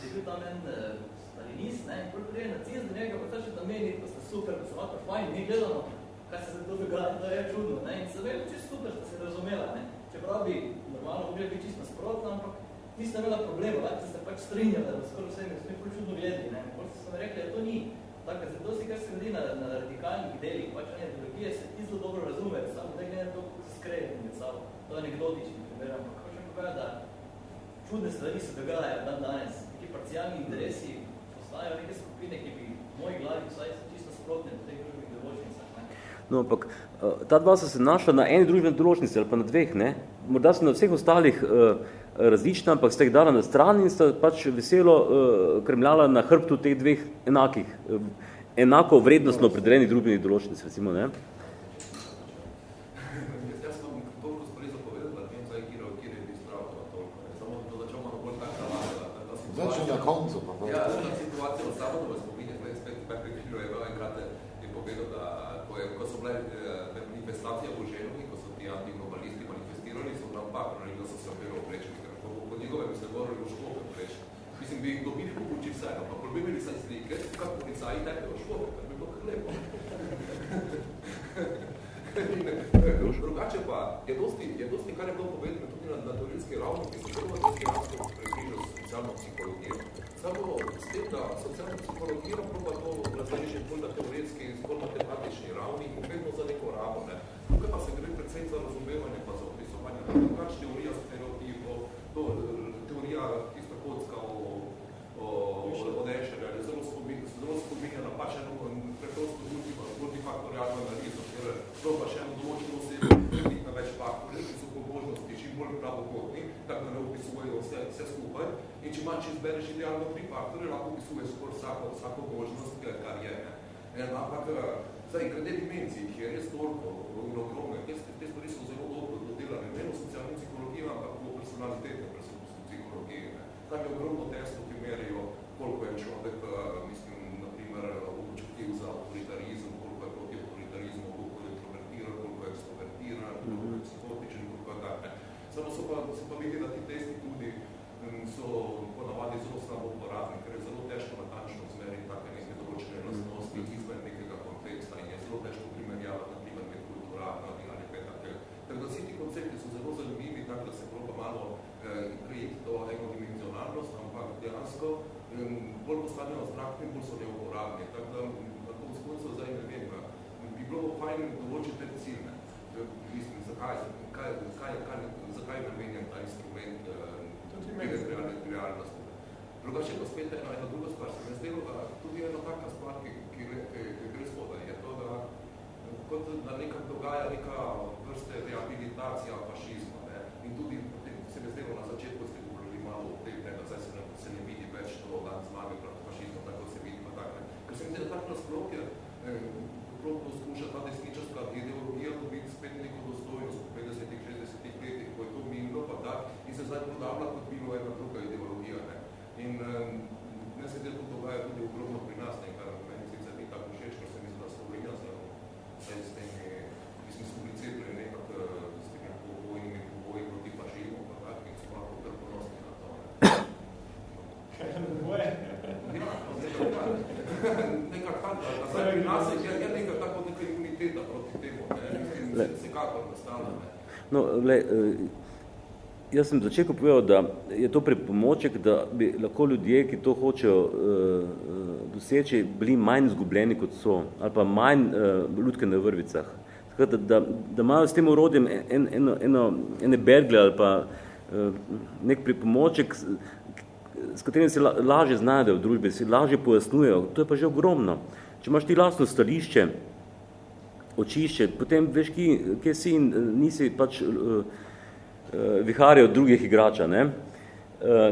je bil tam en uh, stalinist, ne, in prvi prije nacist do njega, pa tače da meni, pa sta super, pa so lahko fajn, mi gledamo, kaj se to dogaja, to je čudno. Ne? In se vedno čisto super, da se razumela. Ne? Čeprav bi normalno mogli biti čisto nasprotno, ampak nista imela problema, lahko ste pač strinjali, da skoro vse mi smo čudno gledali. Ne? Potem so mi rekli, da to ni. Tako, zato si, kar se vidi na, na radikalnih delih, pač ne, ideologije se ti zelo dobro razume, samo da gleda to, kako se skreje med sabo. To je anekdotični primer, ampak hočem povedati, da čudne stvari se dogajajo dan danes. Neki parcialni interesi postajajo neke skupine, ki bi v moji glavi vsaj čisto sprotne do teh družbenih določnicah. No, ampak eh, ta dva so se našla na eni družbeni določnici ali pa na dveh, ne? Morda so na vseh ostalih uh, različna, ampak ste jih dala na stran in sta pač veselo uh, kremljala na hrbtu teh dveh enakih, uh, enako vrednostno opredeljenih družbenih določnic, recimo, ne? Znači na koncu, pa Ja, na situacijo samo da vas spominje, zdaj spet Pepe Kiro je enkrat je povedal, da ko, je, ko so bile eh, manifestacije v Ženovi, ko so ti antiglobalisti manifestirali, so nam pakrali, da so se opero oprečili, ker po, po njegove bi se morali v škope opreči. Mislim, bi jih dobili po kuči vseeno, pa problem je sa slike, kak policaji tepe v škope, ker bi bilo kar lepo. Drugače pa, je dosti, je dosti, kar je bilo povedano tudi na, na teorijski ravni, ki so prvo teorijski ravni približil socialno psihologijo. Samo s tem, da socialno psihologijo proba to različi bolj na teoretski, bolj matematični ravni in vedno za neko rabo. Ne. Tukaj pa se gre predvsem za razumevanje pa za opisovanje. Drugač teorija stereotipov, to, teorija tista kocka o, o, o Nešerja, je zelo spominja, zelo spominja na pač eno preprosto multifaktorialno analizo, kjer to pa še eno določeno osebo, na več faktorjev, ki so po možnosti čim bolj pravokotni, tako da ne opisujejo vse, vse skupaj. In če manj, če izbereš idealno tri faktore, lahko opisuješ skoraj vsako, vsako možnost, kar je. Ne. Ampak, zdaj, glede dimenzij, ki je res toliko in ogromne, te, te stvari so zelo dobro dodelane, ne v socialni psihologiji, ampak v personalitetne psihologiji. Ne. Tam je ogromno testov, ki merijo, koliko je človek, mislim, naprimer, občutljiv za autoritarizem, koliko je proti autoritarizmu, koliko je introvertiran, koliko je ekstrovertiran, koliko je psihotičen, koliko je tak. Samo so pa, so pa videli, da ti testi so ponavadi zelo slabo uporabni, ker je zelo težko natančno zmeriti take neke določene lastnosti izven nekega konteksta in je zelo težko primerjavati na primer med kulturalno ali kaj takega. Tako da vsi ti koncepti so zelo zanimivi, tako da se proba malo eh, prejeti to enodimenzionalnost, ampak dejansko eh, bolj postanejo abstraktni, bolj so neuporabni. Tako da na koncu zdaj ne vem, bi bilo fajn določiti ciljne. Mislim, zakaj, kaj, kaj, kaj, zakaj namenjam ta instrument eh, realnosti. Drugače pa spet ena, ena druga stvar, se mi zdelo, da tudi ena taka stvar, ki, ki, ki, ki gre spodaj, je to, da kot da nekak dogaja neka vrste rehabilitacija fašizma. Ne? In tudi se mi zdelo na začetku, ste govorili malo o tem, da zdaj se ne, se ne vidi več to dan zmage proti fašizmu, tako se vidi pa tak. Ne? Ker se mi zdi, da tak nasprotje eh, poskuša ta desničarska ideologija dobiti spet neko dostojnost po 50-ih, 60-ih letih, ko je to minilo, pa in se zdaj podobna kot bilo ena druga ideologija. Ne. In ne se to dogaja tudi ogromno pri nas, ne, kar meni sicer ni tako všeč, ker se mi zda Slovenija zelo, saj s temi, mislim, smo bili cepljeni nekak eh, s temi povojnimi poboji proti fašizmu, pa tak, in smo lahko kar ponosni na to. Ne. Kaj je dvoje? Ja, nekak tak, da zdaj pri nas je, je nekak tako neka imuniteta proti temu, ne, mislim, vsekakor nastala, ne. No, le, jaz sem začetku povedal, da je to pripomoček, da bi lahko ljudje, ki to hočejo uh, doseči, bili manj zgubljeni kot so, ali pa manj uh, ljudke na vrvicah. Tako da, da, da imajo s tem urodjem en, eno, eno, ene bergle ali pa uh, nek pripomoček, s, katerim se la, lažje znajdejo v družbi, se lažje pojasnujejo. To je pa že ogromno. Če imaš ti lastno stališče, očišče, potem veš, ki, kje si in nisi pač uh, uh, viharje od drugih igrača. Ne? Uh,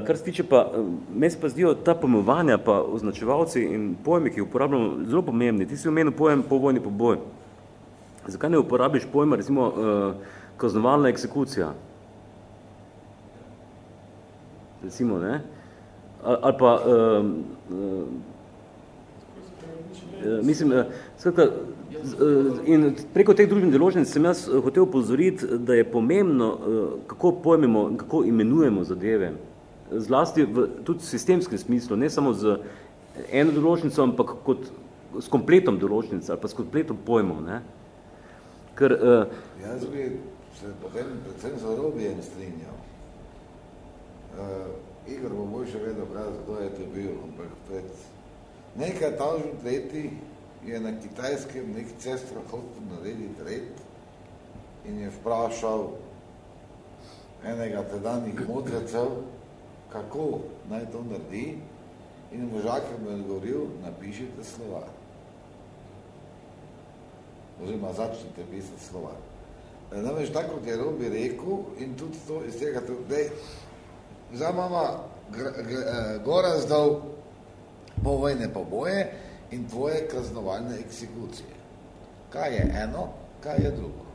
kar se tiče pa, uh, me se pa zdijo ta pojmovanja, pa označevalci in pojmi, ki jih uporabljamo, zelo pomembni. Ti si omenil pojem povojni poboj. Zakaj ne uporabiš pojma, recimo, kaznovalna eksekucija? Recimo, ne? Ali, ali pa, uh, uh, mislim, skratka, In preko teh družbenih deložnic sem jaz hotel upozoriti, da je pomembno, kako pojmemo in kako imenujemo zadeve. Zlasti v tudi sistemskem smislu, ne samo z eno določnico, ampak kot s kompletom določnic ali pa s kompletom pojmov. Ne? Ker, uh, Jaz bi se potem predvsem za robijem strinjal. Uh, Igor bo bolj še vedel, kaj zato je to bil, ampak pred nekaj tažnih leti je na kitajskem nek cestro hotel narediti red in je vprašal enega tedanih modrecev, kako naj to naredi in možak je mu odgovoril, napišite slova. Oziroma začnite pisati slova. Namreč tako, kot je Robi rekel in tudi to iz tega, da zdaj imamo gora zdal povojne poboje, in tvoje kaznovalne eksekucije. Kaj je eno, kaj je drugo?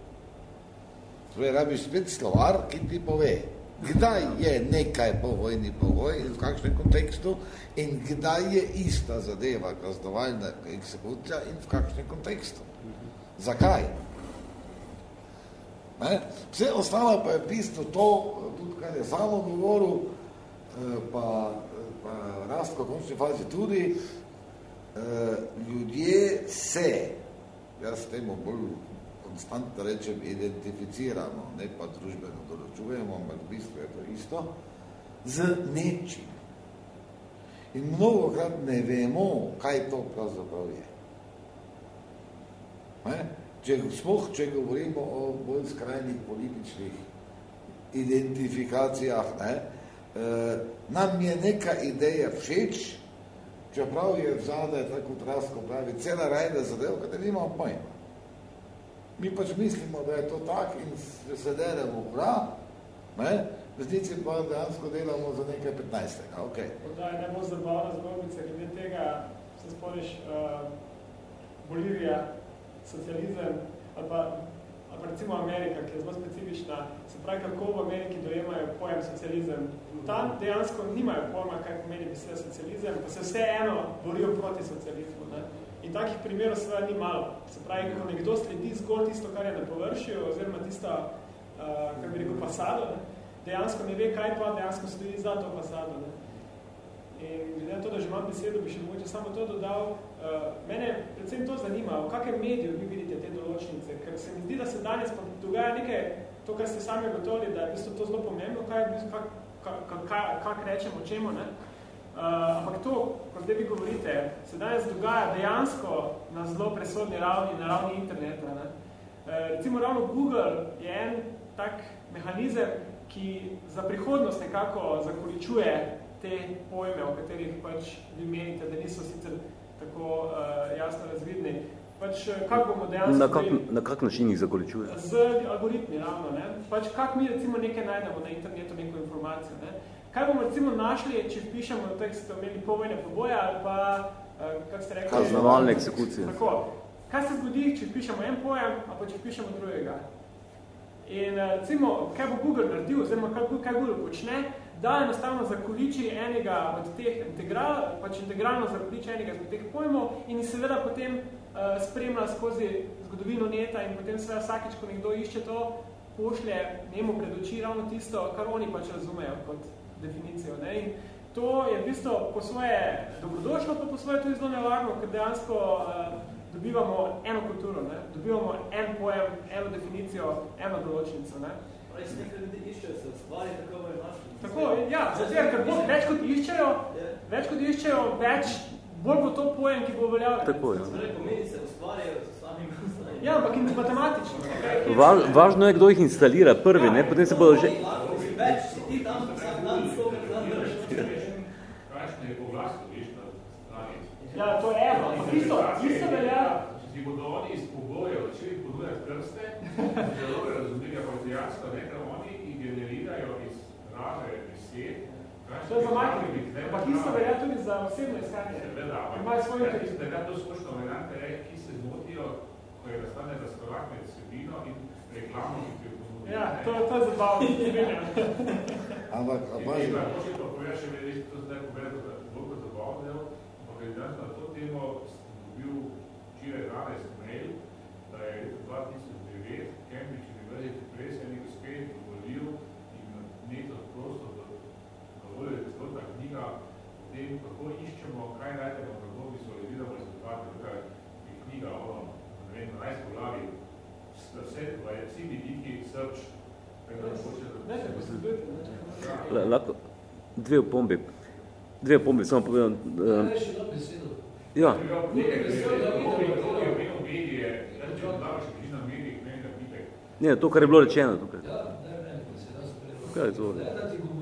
Torej, rabiš spet slovar, ki ti pove, kdaj je nekaj povojni povoj in v kakšnem kontekstu in kdaj je ista zadeva kaznovalna eksekucija in v kakšnem kontekstu. Zakaj? Ne? Vse ostalo pa je bistvo to, tudi kar je samo govoril, pa, pa Rastko v končni fazi tudi, ljudje se, jaz temu bolj konstantno rečem, identificiramo, ne pa družbeno določujemo, ampak v bistvu je to isto, z nečim. In mnogokrat ne vemo, kaj to pravzaprav je. Ne? Če, spoh, če govorimo o bolj skrajnih političnih identifikacijah, ne? E, nam je neka ideja všeč, čeprav je vzadaj, tako kot Rasko pravi, cela rajda zadev, kateri nimamo pojma. Mi pač mislimo, da je to tak in se deremo hra, ne? resnici pa dejansko delamo za nekaj 15. Okay. Da je najbolj zabavna zgodbica, glede tega, se spomniš, uh, Bolivija, socializem, ali pa recimo Amerika, ki je zelo specifična, se pravi, kako v Ameriki dojemajo pojem socializem. Tam dejansko nimajo pojma, kaj pomeni beseda socializem, pa se vse eno borijo proti socializmu. Ne? In takih primerov seveda ni malo. Se pravi, ko nekdo sledi zgolj tisto, kar je na površju, oziroma tista, uh, kar bi rekel, fasado, ne? dejansko ne ve, kaj pa dejansko stoji za to fasado. Ne? In glede na to, da že imam besedo, bi še mogoče samo to dodal. Uh, mene predvsem to zanima, v kakem mediju vi vidite te določnice, ker se mi zdi, da se danes pa dogaja nekaj, to, kar ste sami gotovili, da je v bistvu to zelo pomembno, kaj, kak, kak, kak, kak rečemo, čemu, ne? Uh, ampak to, ko zdaj vi govorite, se danes dogaja dejansko na zelo presodni ravni, na ravni interneta. Ne? Uh, recimo ravno Google je en tak mehanizem, ki za prihodnost nekako zakoličuje te pojme, o katerih pač vi menite, da niso sicer tako uh, jasno razvidni. Pač, kak bomo dejansko... Na kak, na kak način jih zakoličuje? Z algoritmi, ravno. Ne? Pač, kak mi recimo nekaj najdemo na internetu, neko informacijo. Ne? Kaj bomo recimo našli, če vpišemo, da ste imeli povojne poboje ali pa, uh, kak ste rekli... Kaznovalne eksekucije. Tako. kaj se zgodi, če pišemo en pojem, a pa če pišemo drugega. In recimo, kaj bo Google naredil, oziroma kaj, kaj Google počne, da enostavno zakoliči enega od teh integral, pač integralno zakoliči enega od teh pojmov in seveda potem uh, spremlja skozi zgodovino neta in potem seveda vsakeč, ko nekdo išče to, pošlje njemu pred oči ravno tisto, kar oni pač razumejo kot definicijo. Ne? In to je v bistvu po svoje dobrodošlo, pa po svoje tudi zelo nevarno, ker dejansko uh, dobivamo eno kulturo, ne? dobivamo en pojem, eno definicijo, eno določnico. Ne? Pravi, se nekaj ljudi iščejo, se ustvari, tako bojo našli. Tako, ja, zato, ker bo, več kot iščejo, več kot iščejo, več, bolj bo to pojem, ki bo veljal. Tako, ja. Pomeni se ustvarjajo s samim. Ja, ampak in matematično. Okay? Va, važno je, kdo jih instalira prvi, ne? potem se bodo že... Več, si ti tam vsak dan, stokrat dan strani? Ja, to je eno. Ampak isto, isto velja. Če si bodo oni iz pogojev začeli ponujati krste, zelo razumljiga partijansko, ne, ker oni jih generirajo iz rave besed, To je za marketing, ampak isto velja tudi za osebno iskanje. Seveda, ampak Imajo svoj jaz interes. mislim, da je to skušno variante, re, ki se zmotijo, ko je nastane razkorak med vsebino in reklamo, ki jo ponudimo. Ja, to, to je zabavno. Ampak, a In pazi, tega, hoče pa povedati, še res to zdaj povedati, da bolj kot zabavno delo, ampak je danes na to temo sem dobil včeraj 12 mail, da je leta 2009 Cambridge University Press eni gospe dovolil in neto prostor, da na voljo je celotna knjiga o tem, kako iščemo, kaj najdemo, kako vizualiziramo rezultate, tukaj je knjiga ono, ne vem, 12 poglavi, vse, vsi vidiki, search, tako da hoče, da Ne, ne, posredujte. La- Lahko, dve opombi. Dve opombi, samo povedam. Uh, da besedo? ja, ne, to, kar je bilo rečeno tukaj. Ja, ne, ne, se prejelo. Kaj je to?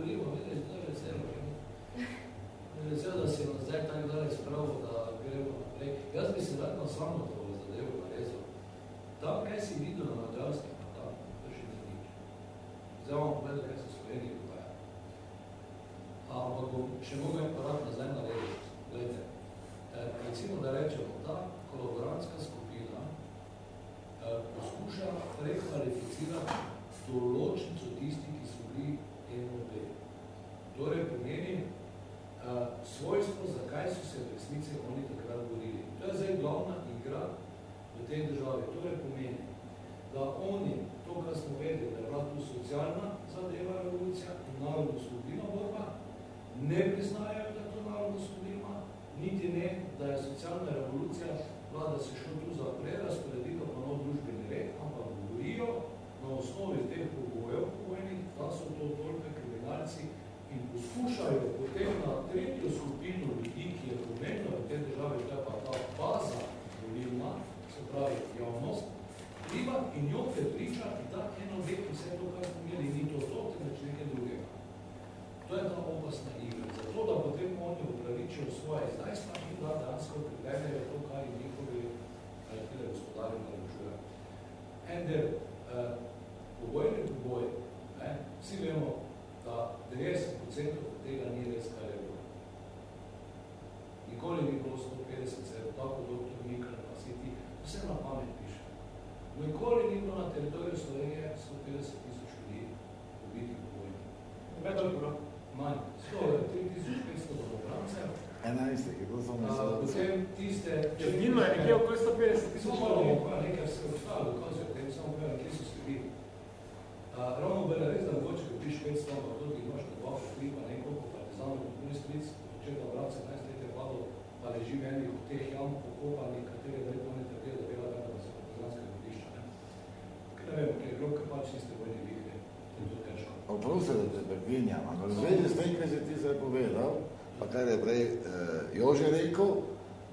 Jože rekel,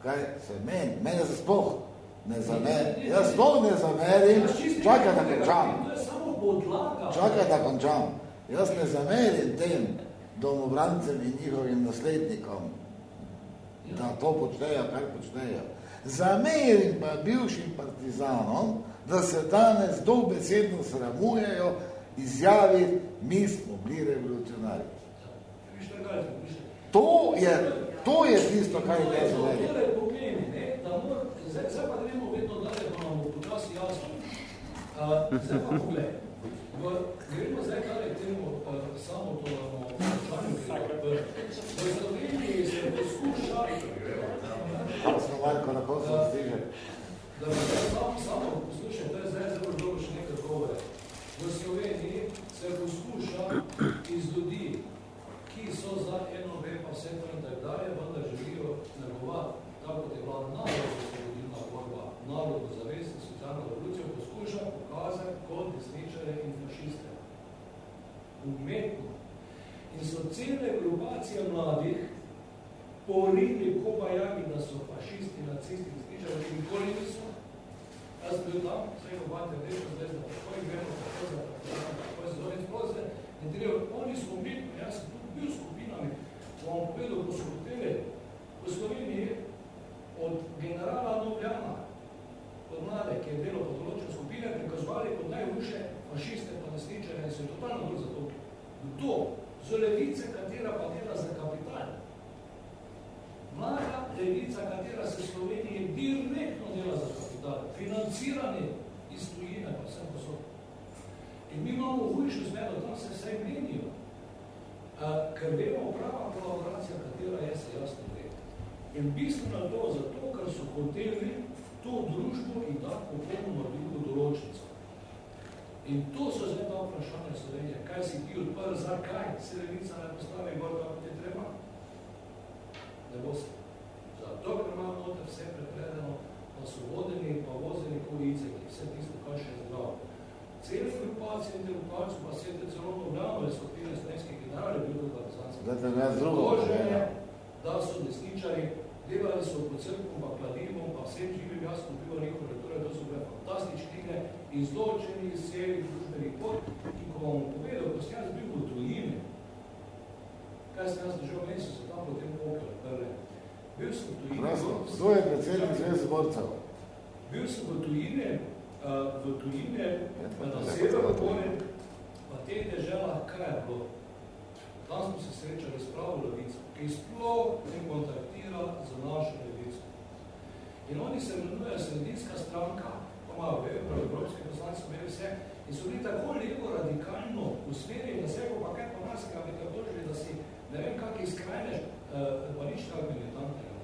kaj se meni, mene se sploh ne zamerim, jaz sploh ne zamerim, čakaj da končam, To čakaj da končam, jaz ne zamerim tem domobrancem in njihovim naslednikom, da to počnejo, kar počnejo. Zamerim pa bivšim partizanom, da se danes dobesedno sramujejo izjavi, mi smo bili revolucionarji. Je, viš, To je, To je tisto, kar je mora, zdaj, zdaj pa gremo vedno dalje, da bo počasi jasno. Uh, zdaj pa poglej, gremo zdaj dalje k temu uh, samo to vprašanju, ki je v Sloveniji se poskuša, Smo Marko na koncu stiže. da bi zdaj samo, samo poslušaj, to je zdaj zelo dobro še nekaj govore. V Sloveniji se poskuša iz ljudi, so za NOB pa vse in tak dalje, vendar želijo negovati, tako kot je bila narodno-osvobodilna borba, narodno zavest in socialno revolucijo, poskuša pokazati kot desničare in fašiste. Umetno. In so cele grupacije mladih porili kobajagi, da so fašisti, nacisti, desničari, ki nikoli niso. Jaz bil tam, vse kobate, rečem, zdaj da tako jih vemo, tako za tako je zelo izprozne. In treba, oni smo umetno, jaz sem tudi bil s skupinami, vam povedal, ko so hoteli v Sloveniji od generala Novljana, od mlade, ki je delal pod določene skupine, prikazovali kot najruše fašiste pa desničare in se totalno bolj zato. Kdo? Z levice, katera pa dela za kapital. Mlada levica, katera se Sloveniji direktno dela za kapital, financirani iz tujine, pa vsem posod. In mi imamo hujšo zmedo, tam se vse menijo. Ker vemo, prava kolaboracija, katera je, se jasno ve. In bistveno je to zato, ker so hoteli to družbo in tako popolnoma drugo določnico. In to so zdaj ta vprašanja Slovenije. Kaj si ti odprl, zakaj se levica ne postavi gor, kako ti treba? Ne bo se. Zato, ker imamo noter vse prepredeno, pa so vodeni, pa vozeni kolice, ki vse tisto, kar še je zdravo. Cele grupacije in grupacije, pa se je celo Novljano, so skupine slovenskih generali, bil to partizanski. Zdaj te ne drugo Dožene, da so desničari, delali so po crkvom, pa kladivom, pa vsem živim jaz kupival njihove, torej to so bile fantastične knjige, izločeni iz serij družbenih pot, in ko vam povedal, ko sem jaz bil v tujini, kaj sem jaz držal meni, so se tam potem pokali, prve. Bil sem v tujini. Krasno. Kdo je predsednik zveze borcev? Bil sem v tujine, uh, v tujine, na severu gore, pa teh deželah, kaj je bilo? Tam smo se srečali s pravo levico, ki sploh ne kontaktira z našo levico. In oni se imenujejo sredinska stranka, pa imajo vejo, evropski poslanci imeli vse, in so bili tako levo radikalno usmerjeni na sebe, pa kaj pa nas, kaj bi tako dožili, da si ne vem, kak izkrajneš, uh, pa nič tako militantnega.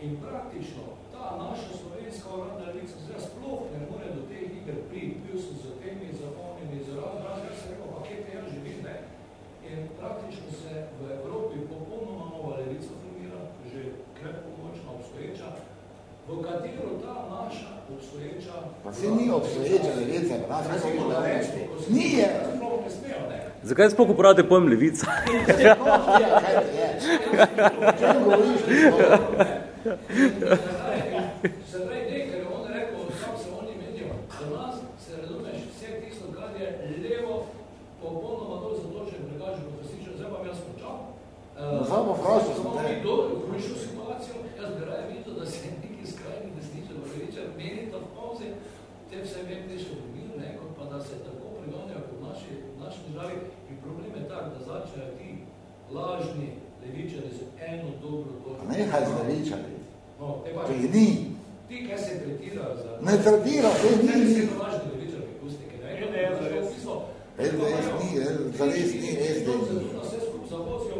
In praktično ta naša slovenska uradna levica zdaj sploh ne more do teh iger priti. Bil sem z temi zapomnjeni, z raz, raz, jaz sem rekel, pa kje te jaz živim, ne? In praktično se v Evropi popolnoma nova levica formira, že krepko močna, obstoječa, v katero ta naša obstoječa... Pa se ni obstoječa levica, pa nas ne bomo da reči. Ni je. Sploh ne smejo, ne? Zakaj sploh uporabljate pojem levica? Kaj ti je? Če ne govoriš, ti Se pravi, ne, ker je on rekel, kam se oni menijo, za nas se razumeš vse tisto, kar je levo, popolnoma to zatočen, pregažen, kot resnično, zdaj pa bi jaz končal. No, vprašal sem te. mi dobro, hujšo situacijo, jaz bi raje videl, da se neki skrajni desničar, veličar, menita v pauzi, te vse vem, te še pomir, ne, kot pa da se tako pregonjajo kot v naši, v naši državi. In problem je tak, da začnejo ti lažni levičari z eno dobro točko. Nehaj z levičari. No, te pa To je ni. Ti, kaj se tretirajo za... Ne tretira, to je ni. Ne, se lažni levičari, pustite, ne vem, Ne, kako zares. je pisalo. SDS ni, zares ni SDS. Vse skupaj zavozijo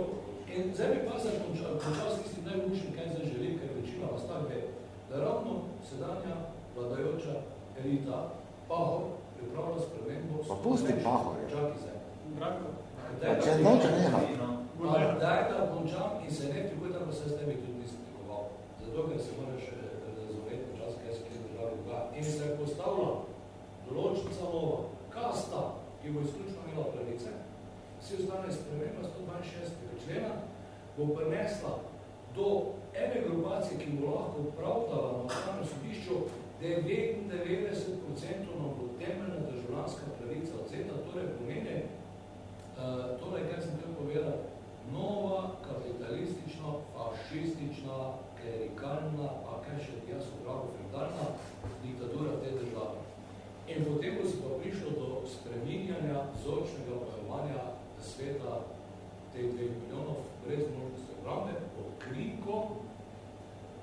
in zdaj bi pa se končal, končal s tistim najboljšim, kaj zdaj želi, ker večina vas tak ve, da ravno sedanja vladajoča elita, Pahor, pripravlja spremembo... Pa pusti Pahorja. Čakaj zdaj. Branko. Daj, Če da- noče neha. Pa daj, da končam in se ne prikoj, da se s tebi tudi nisem trgoval. Zato, ker se moraš eh, razumeti počas, kaj se kje državi dogaja. In se je postavila določnica nova, kasta, ki bo izključno imela pravice, vsi ostane sprememba 162. člena, bo prinesla do ene grupacije, ki bo lahko pravdala na ustavnem sodišču 99% nam bo temeljna državljanska pravica odzeta, torej pomeni, uh, torej, kaj sem tem povedal, nova kapitalistična, fašistična, klerikalna, pa kaj še jaz upravo, feudalna diktatura te države. In potem bo se pa prišlo do spreminjanja vzorčnega pojavanja sveta teh dveh milijonov brez možnosti programe pod kriko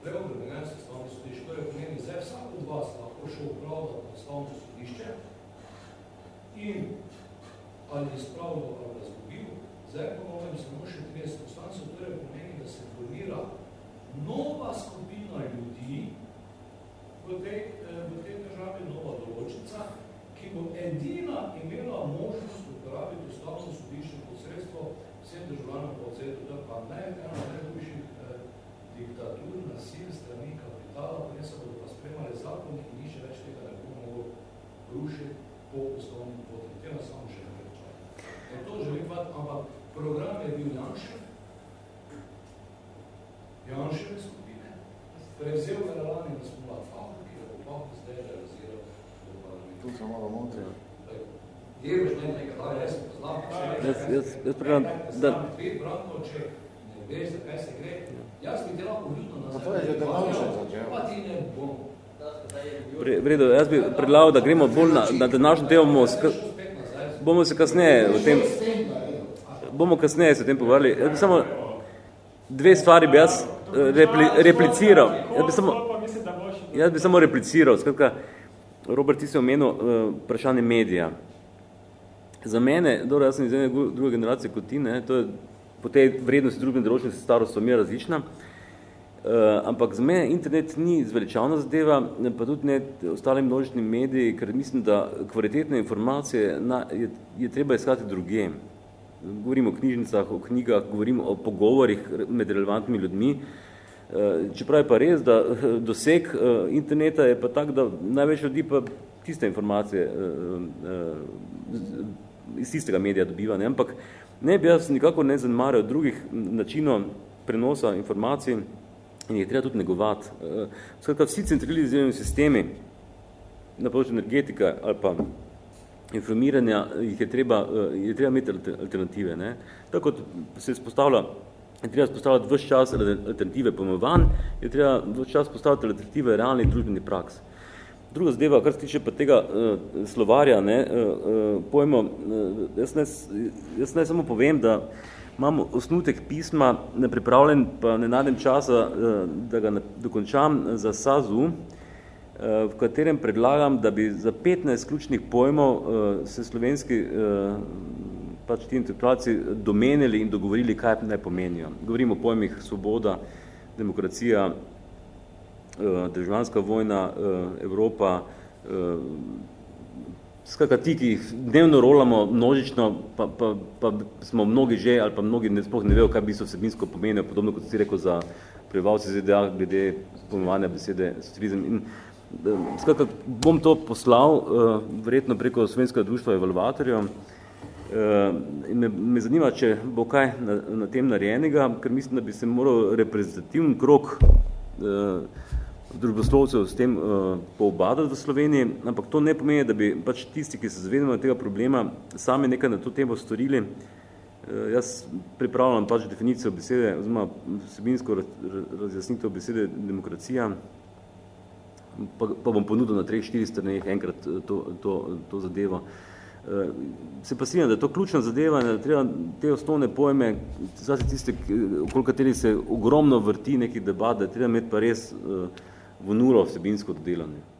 preobremenjen sestavno sodišče. To je pomeni, zdaj vsak od vas lahko šel upravljati na sestavno sodišče in ali izpravljal ali razgobil, zdaj pa novem samo še 30 poslancev, to je pomeni, da se formira nova skupina ljudi v tej, v tej državi, nova določica, ki bo edina imela možnost uporabiti ustavno sodišče vsem državljanom po odsetu, da pa ne ena najboljših eh, diktatur, nasil, strani kapitala, potem se bodo pa spremali zakon, ki niče več tega ne bo mogel rušiti po ustavnem poti. Tega samo še ne In to želim pa, ampak program je bil Janšev, Janševe skupine, prevzel ga lani na smola FAU, ki je pa zdaj realiziral do parlamentu. Tu se malo motrijo. Je veš nekaj, da jaz poznam, Jaz, jaz, jaz predam, da, Ti, Branko, če ne veš, zakaj se gre, jaz bi te lahko ljudno Pa nazaj. to je že Drnovšek začel. Pa ti ne bom. Pre- v redu, jaz bi predlagal, da gremo bolj na, na današnjo temo, bomo, se kasneje o tem, bomo kasneje se o tem pogovarjali. Jaz bi samo dve stvari bi jaz eh, repli, repliciral. Jaz bi samo, Pa jaz bi samo repliciral. Skratka, Robert, ti si omenil uh, vprašanje medija. Za mene, dobro, jaz sem iz ene druge generacije kot ti, ne, to je po tej vrednosti družbene določnosti starost je različna, uh, ampak za mene internet ni zveličavna zadeva, pa tudi ne ostali množični mediji, ker mislim, da kvalitetne informacije na, je, je treba iskati druge. Govorimo o knjižnicah, o knjigah, govorimo o pogovorih med relevantnimi ljudmi, Eh, Čeprav je pa res, da doseg eh, interneta je pa tak, da največ ljudi pa tiste informacije eh, eh, iz tistega medija dobiva. Ne? Ampak ne bi jaz nikako ne zanemarjal drugih načinov prenosa informacij in jih treba tudi negovati. Eh, Skratka, vsi centralizirani sistemi na področju energetika ali pa informiranja jih je treba, eh, je treba imeti alter- alternative. Ne? Tako kot se spostavlja je treba spostavljati vse čas alternative pojmovanj, je treba vse čas postaviti alternative realnih družbenih praks. Druga zadeva, kar se tiče pa tega uh, slovarja, ne, uh, uh, pojmo, uh, jaz, ne, jaz ne samo povem, da imamo osnutek pisma ne pripravljen, pa ne najdem časa, uh, da ga dokončam za SAZU, uh, v katerem predlagam, da bi za 15 ključnih pojmov uh, se slovenski uh, pač ti intelektualci domenili in dogovorili, kaj naj pomenijo. Govorimo o pojmih svoboda, demokracija, eh, državljanska vojna, eh, Evropa, eh, skratka ti, ki jih dnevno rolamo množično, pa, pa, pa smo mnogi že, ali pa mnogi ne, sploh ne vejo, kaj bi so vsebinsko pomenijo, podobno kot si rekel za prebivalce ZDA, glede pojmovanja besede socializem. In, eh, skratka, bom to poslal, eh, verjetno preko Slovenskega društva evalvatorjev, Uh, in me, me zanima, če bo kaj na, na tem narejenega, ker mislim, da bi se moral reprezentativen krok družboslovcev s tem uh, poobadati v Sloveniji, ampak to ne pomeni, da bi pač tisti, ki se zavedamo tega problema, sami nekaj na to temo storili. Uh, jaz pripravljam pač definicijo besede, oziroma vsebinsko razjasnitev besede demokracija, pa, pa bom ponudil na treh, štiri straneh enkrat to, to, to zadevo. Uh, se pa strinjam, da je to ključna zadeva in da treba te osnovne pojme, zase tiste, okoli katerih se ogromno vrti nekih debat, da treba imeti pa res uh, v nulo vsebinsko dodelanje.